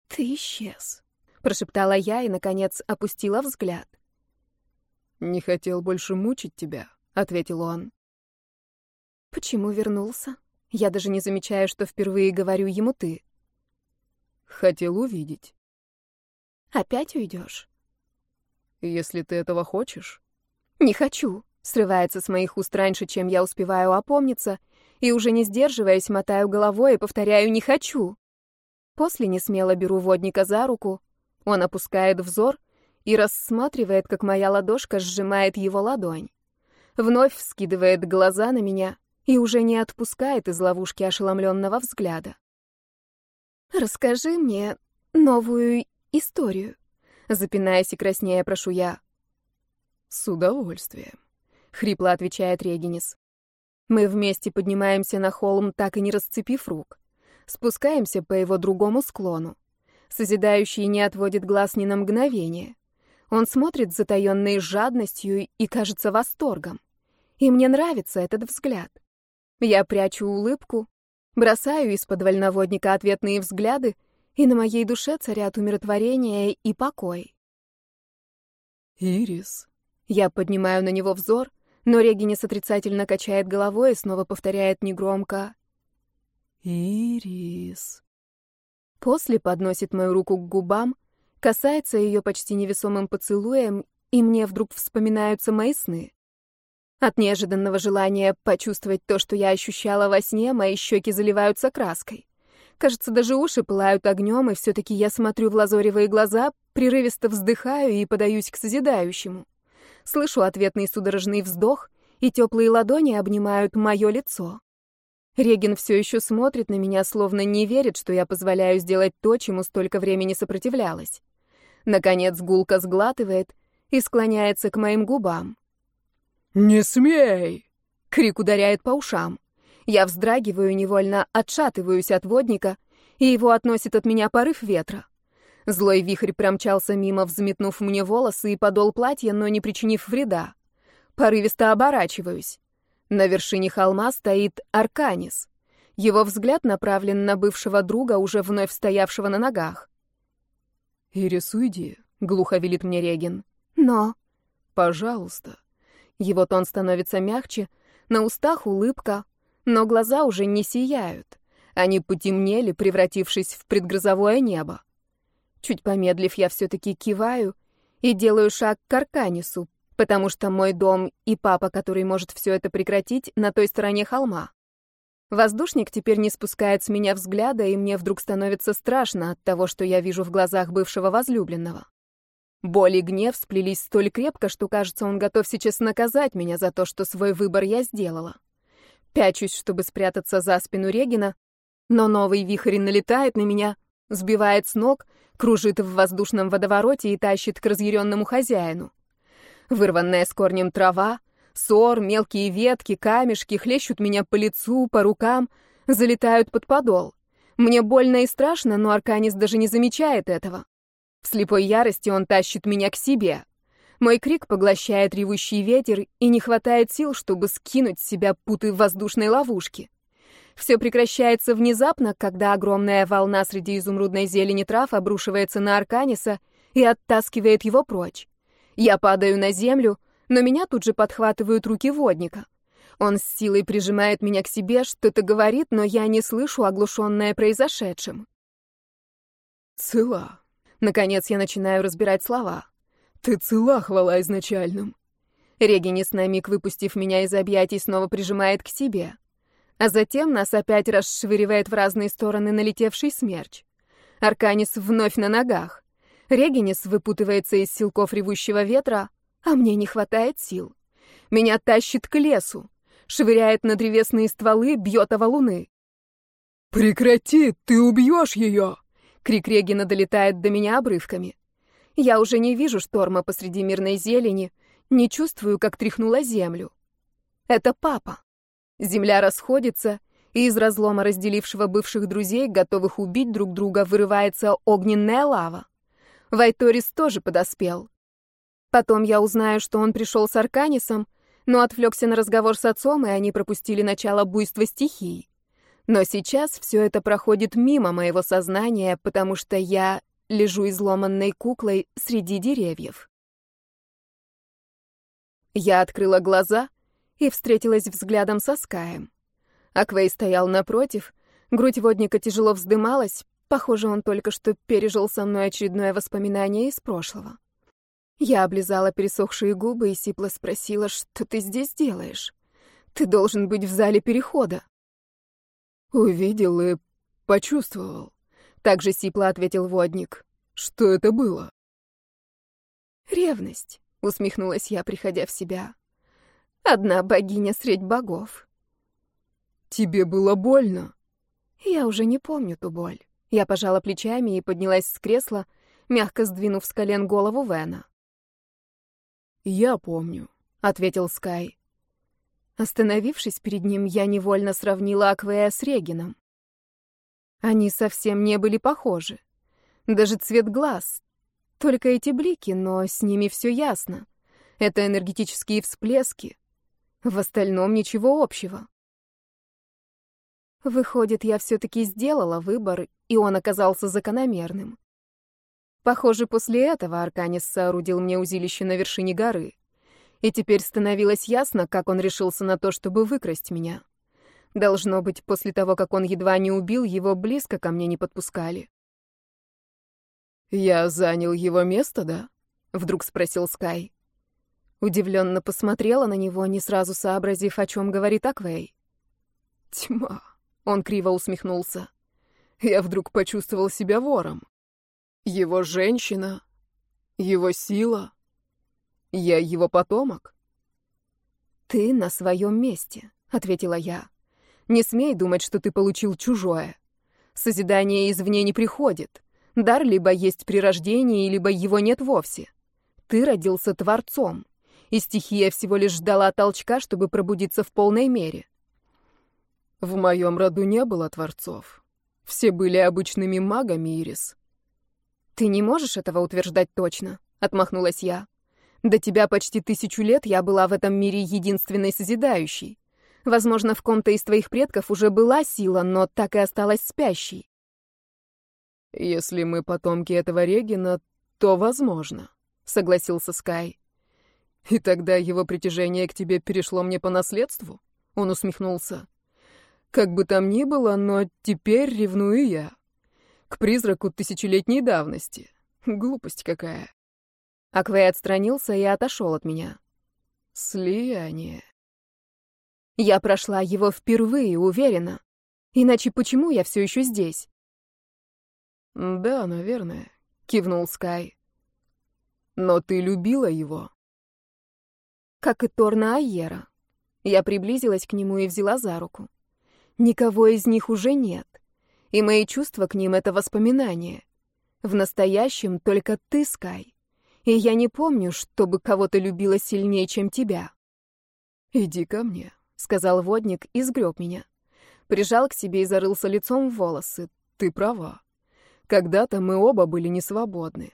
[SPEAKER 1] «Ты исчез», — прошептала я и, наконец, опустила взгляд.
[SPEAKER 2] «Не хотел больше мучить тебя», — ответил он.
[SPEAKER 1] «Почему вернулся? Я даже не замечаю, что впервые говорю ему «ты».
[SPEAKER 2] «Хотел увидеть».
[SPEAKER 1] «Опять уйдешь?»
[SPEAKER 2] «Если ты этого хочешь».
[SPEAKER 1] «Не хочу», — срывается с моих уст раньше, чем я успеваю опомниться, и уже не сдерживаясь, мотаю головой и повторяю «не хочу». После несмело беру водника за руку, он опускает взор и рассматривает, как моя ладошка сжимает его ладонь. Вновь вскидывает глаза на меня и уже не отпускает из ловушки ошеломленного взгляда. «Расскажи мне новую историю», — запинаясь и краснея, прошу я.
[SPEAKER 2] «С удовольствием», — хрипло отвечает Регинис.
[SPEAKER 1] Мы вместе поднимаемся на холм, так и не расцепив рук. Спускаемся по его другому склону. Созидающий не отводит глаз ни на мгновение. Он смотрит затаённой жадностью и, кажется, восторгом. И мне нравится этот взгляд. Я прячу улыбку, бросаю из-под вольноводника ответные взгляды, и на моей душе царят умиротворение и покой.
[SPEAKER 2] «Ирис».
[SPEAKER 1] Я поднимаю на него взор, но Регинис отрицательно качает головой и снова повторяет негромко
[SPEAKER 2] «Ирис».
[SPEAKER 1] После подносит мою руку к губам, касается ее почти невесомым поцелуем, и мне вдруг вспоминаются мои сны. От неожиданного желания почувствовать то, что я ощущала во сне, мои щеки заливаются краской. Кажется, даже уши пылают огнем, и все-таки я смотрю в лазоревые глаза, прерывисто вздыхаю и подаюсь к созидающему. Слышу ответный судорожный вздох, и теплые ладони обнимают мое лицо. Реген все еще смотрит на меня, словно не верит, что я позволяю сделать то, чему столько времени сопротивлялась. Наконец гулка сглатывает и склоняется к моим губам.
[SPEAKER 2] «Не смей!»
[SPEAKER 1] — крик ударяет по ушам. Я вздрагиваю, невольно отшатываюсь от водника, и его относит от меня порыв ветра. Злой вихрь промчался мимо, взметнув мне волосы и подол платья, но не причинив вреда. Порывисто оборачиваюсь. На вершине холма стоит Арканис. Его взгляд направлен на бывшего друга, уже вновь стоявшего на ногах.
[SPEAKER 2] «Ирис, уйди», — глухо велит мне Реген.
[SPEAKER 1] «Но...»
[SPEAKER 2] «Пожалуйста».
[SPEAKER 1] Его тон становится мягче, на устах улыбка, но глаза уже не сияют. Они потемнели, превратившись в предгрозовое небо. Чуть помедлив, я все-таки киваю и делаю шаг к Арканису, потому что мой дом и папа, который может все это прекратить, на той стороне холма. Воздушник теперь не спускает с меня взгляда, и мне вдруг становится страшно от того, что я вижу в глазах бывшего возлюбленного. Боль и гнев сплелись столь крепко, что, кажется, он готов сейчас наказать меня за то, что свой выбор я сделала. Пячусь, чтобы спрятаться за спину Регина, но новый вихрь налетает на меня, сбивает с ног, кружит в воздушном водовороте и тащит к разъяренному хозяину. Вырванная с корнем трава, сор, мелкие ветки, камешки хлещут меня по лицу, по рукам, залетают под подол. Мне больно и страшно, но Арканис даже не замечает этого. В слепой ярости он тащит меня к себе. Мой крик поглощает ревущий ветер, и не хватает сил, чтобы скинуть с себя путы воздушной ловушки. Все прекращается внезапно, когда огромная волна среди изумрудной зелени трав обрушивается на Арканиса и оттаскивает его прочь. Я падаю на землю, но меня тут же подхватывают руки водника. Он с силой прижимает меня к себе, что-то говорит, но я не слышу, оглушенное произошедшим.
[SPEAKER 2] «Цела».
[SPEAKER 1] Наконец я начинаю разбирать слова.
[SPEAKER 2] «Ты цела, хвала изначальным».
[SPEAKER 1] Регинис, на миг выпустив меня из объятий, снова прижимает к себе. А затем нас опять расшвыривает в разные стороны налетевший смерч. Арканис вновь на ногах. Регинис выпутывается из силков ревущего ветра, а мне не хватает сил. Меня тащит к лесу, швыряет на древесные стволы, бьет о валуны.
[SPEAKER 2] «Прекрати, ты убьешь ее!»
[SPEAKER 1] — Крик Регина долетает до меня обрывками. Я уже не вижу шторма посреди мирной зелени, не чувствую, как тряхнула землю. Это папа. Земля расходится, и из разлома, разделившего бывших друзей, готовых убить друг друга, вырывается огненная лава. Вайторис тоже подоспел. Потом я узнаю, что он пришел с Арканисом, но отвлекся на разговор с отцом, и они пропустили начало буйства стихий. Но сейчас все это проходит мимо моего сознания, потому что я лежу изломанной куклой среди деревьев. Я открыла глаза и встретилась взглядом со Скаем. Аквей стоял напротив, грудь водника тяжело вздымалась, похоже, он только что пережил со мной очередное воспоминание из прошлого. Я облизала пересохшие губы и сипло спросила, что ты здесь делаешь? Ты должен быть в зале перехода.
[SPEAKER 2] Увидел и почувствовал.
[SPEAKER 1] Так же сипло ответил водник.
[SPEAKER 2] Что это было?
[SPEAKER 1] Ревность, усмехнулась я, приходя в себя. Одна богиня средь богов.
[SPEAKER 2] Тебе было больно?
[SPEAKER 1] Я уже не помню ту боль. Я пожала плечами и поднялась с кресла, мягко сдвинув с колен голову Вена.
[SPEAKER 2] «Я помню», — ответил Скай.
[SPEAKER 1] Остановившись перед ним, я невольно сравнила Аквея с Регином. Они совсем не были похожи. Даже цвет глаз. Только эти блики, но с ними все ясно. Это энергетические всплески. В остальном ничего общего. Выходит, я все-таки сделала выбор, и он оказался закономерным. Похоже, после этого Арканис соорудил мне узилище на вершине горы. И теперь становилось ясно, как он решился на то, чтобы выкрасть меня. Должно быть, после того, как он едва не убил, его близко ко мне не подпускали.
[SPEAKER 2] «Я занял его место, да?» — вдруг спросил Скай.
[SPEAKER 1] Удивленно посмотрела на него, не сразу сообразив, о чем говорит Аквей.
[SPEAKER 2] «Тьма!» Он криво усмехнулся. Я вдруг почувствовал себя вором. Его женщина, его сила. Я его потомок.
[SPEAKER 1] Ты на своем месте, ответила я. Не смей думать, что ты получил чужое. Созидание извне не приходит. Дар либо есть при рождении, либо его нет вовсе. Ты родился творцом, и стихия всего лишь ждала толчка, чтобы пробудиться в полной мере.
[SPEAKER 2] В моем роду не было творцов. Все были обычными магами, Ирис.
[SPEAKER 1] Ты не можешь этого утверждать точно, отмахнулась я. До тебя почти тысячу лет я была в этом мире единственной созидающей. Возможно, в ком-то из твоих предков уже была сила, но так и осталась спящей.
[SPEAKER 2] Если мы потомки этого Регина, то возможно, согласился Скай. И тогда его притяжение к тебе перешло мне по наследству? Он усмехнулся. Как бы там ни было, но теперь ревную я. К призраку тысячелетней давности. Глупость какая.
[SPEAKER 1] Аквей отстранился и отошел от меня.
[SPEAKER 2] Слияние.
[SPEAKER 1] Я прошла его впервые, уверена. Иначе почему я все еще здесь?
[SPEAKER 2] Да, наверное, кивнул Скай. Но ты любила его.
[SPEAKER 1] Как и Торна Айера. Я приблизилась к нему и взяла за руку. Никого из них уже нет. И мои чувства к ним — это воспоминания. В настоящем только ты, Скай. И я не помню, чтобы кого-то любила сильнее, чем тебя.
[SPEAKER 2] «Иди ко мне», —
[SPEAKER 1] сказал водник и сгреб меня. Прижал к себе и зарылся лицом в волосы.
[SPEAKER 2] «Ты права. Когда-то мы оба были несвободны.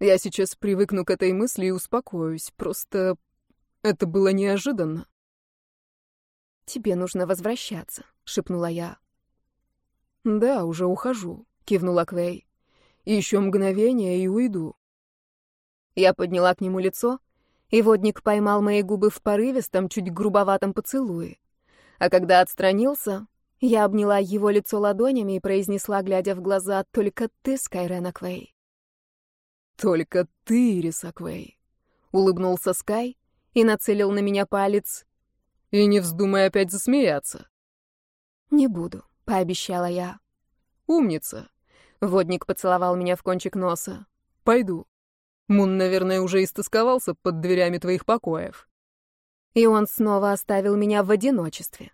[SPEAKER 2] Я сейчас привыкну к этой мысли и успокоюсь. Просто это было неожиданно».
[SPEAKER 1] «Тебе нужно возвращаться», шепнула я.
[SPEAKER 2] Да, уже ухожу, кивнула Квей. Еще мгновение и уйду.
[SPEAKER 1] Я подняла к нему лицо, и водник поймал мои губы в порывистом, чуть грубоватом поцелуе. А когда отстранился, я обняла его лицо ладонями и произнесла, глядя в глаза, «Только ты, Скайрена Квей».
[SPEAKER 2] «Только ты, Ириса Квей», — улыбнулся Скай и нацелил на меня палец. «И не вздумай опять засмеяться».
[SPEAKER 1] «Не буду», — пообещала я.
[SPEAKER 2] «Умница!» — водник поцеловал меня в кончик носа. «Пойду. Мун, наверное, уже истосковался под дверями твоих покоев».
[SPEAKER 1] И он снова оставил меня в одиночестве.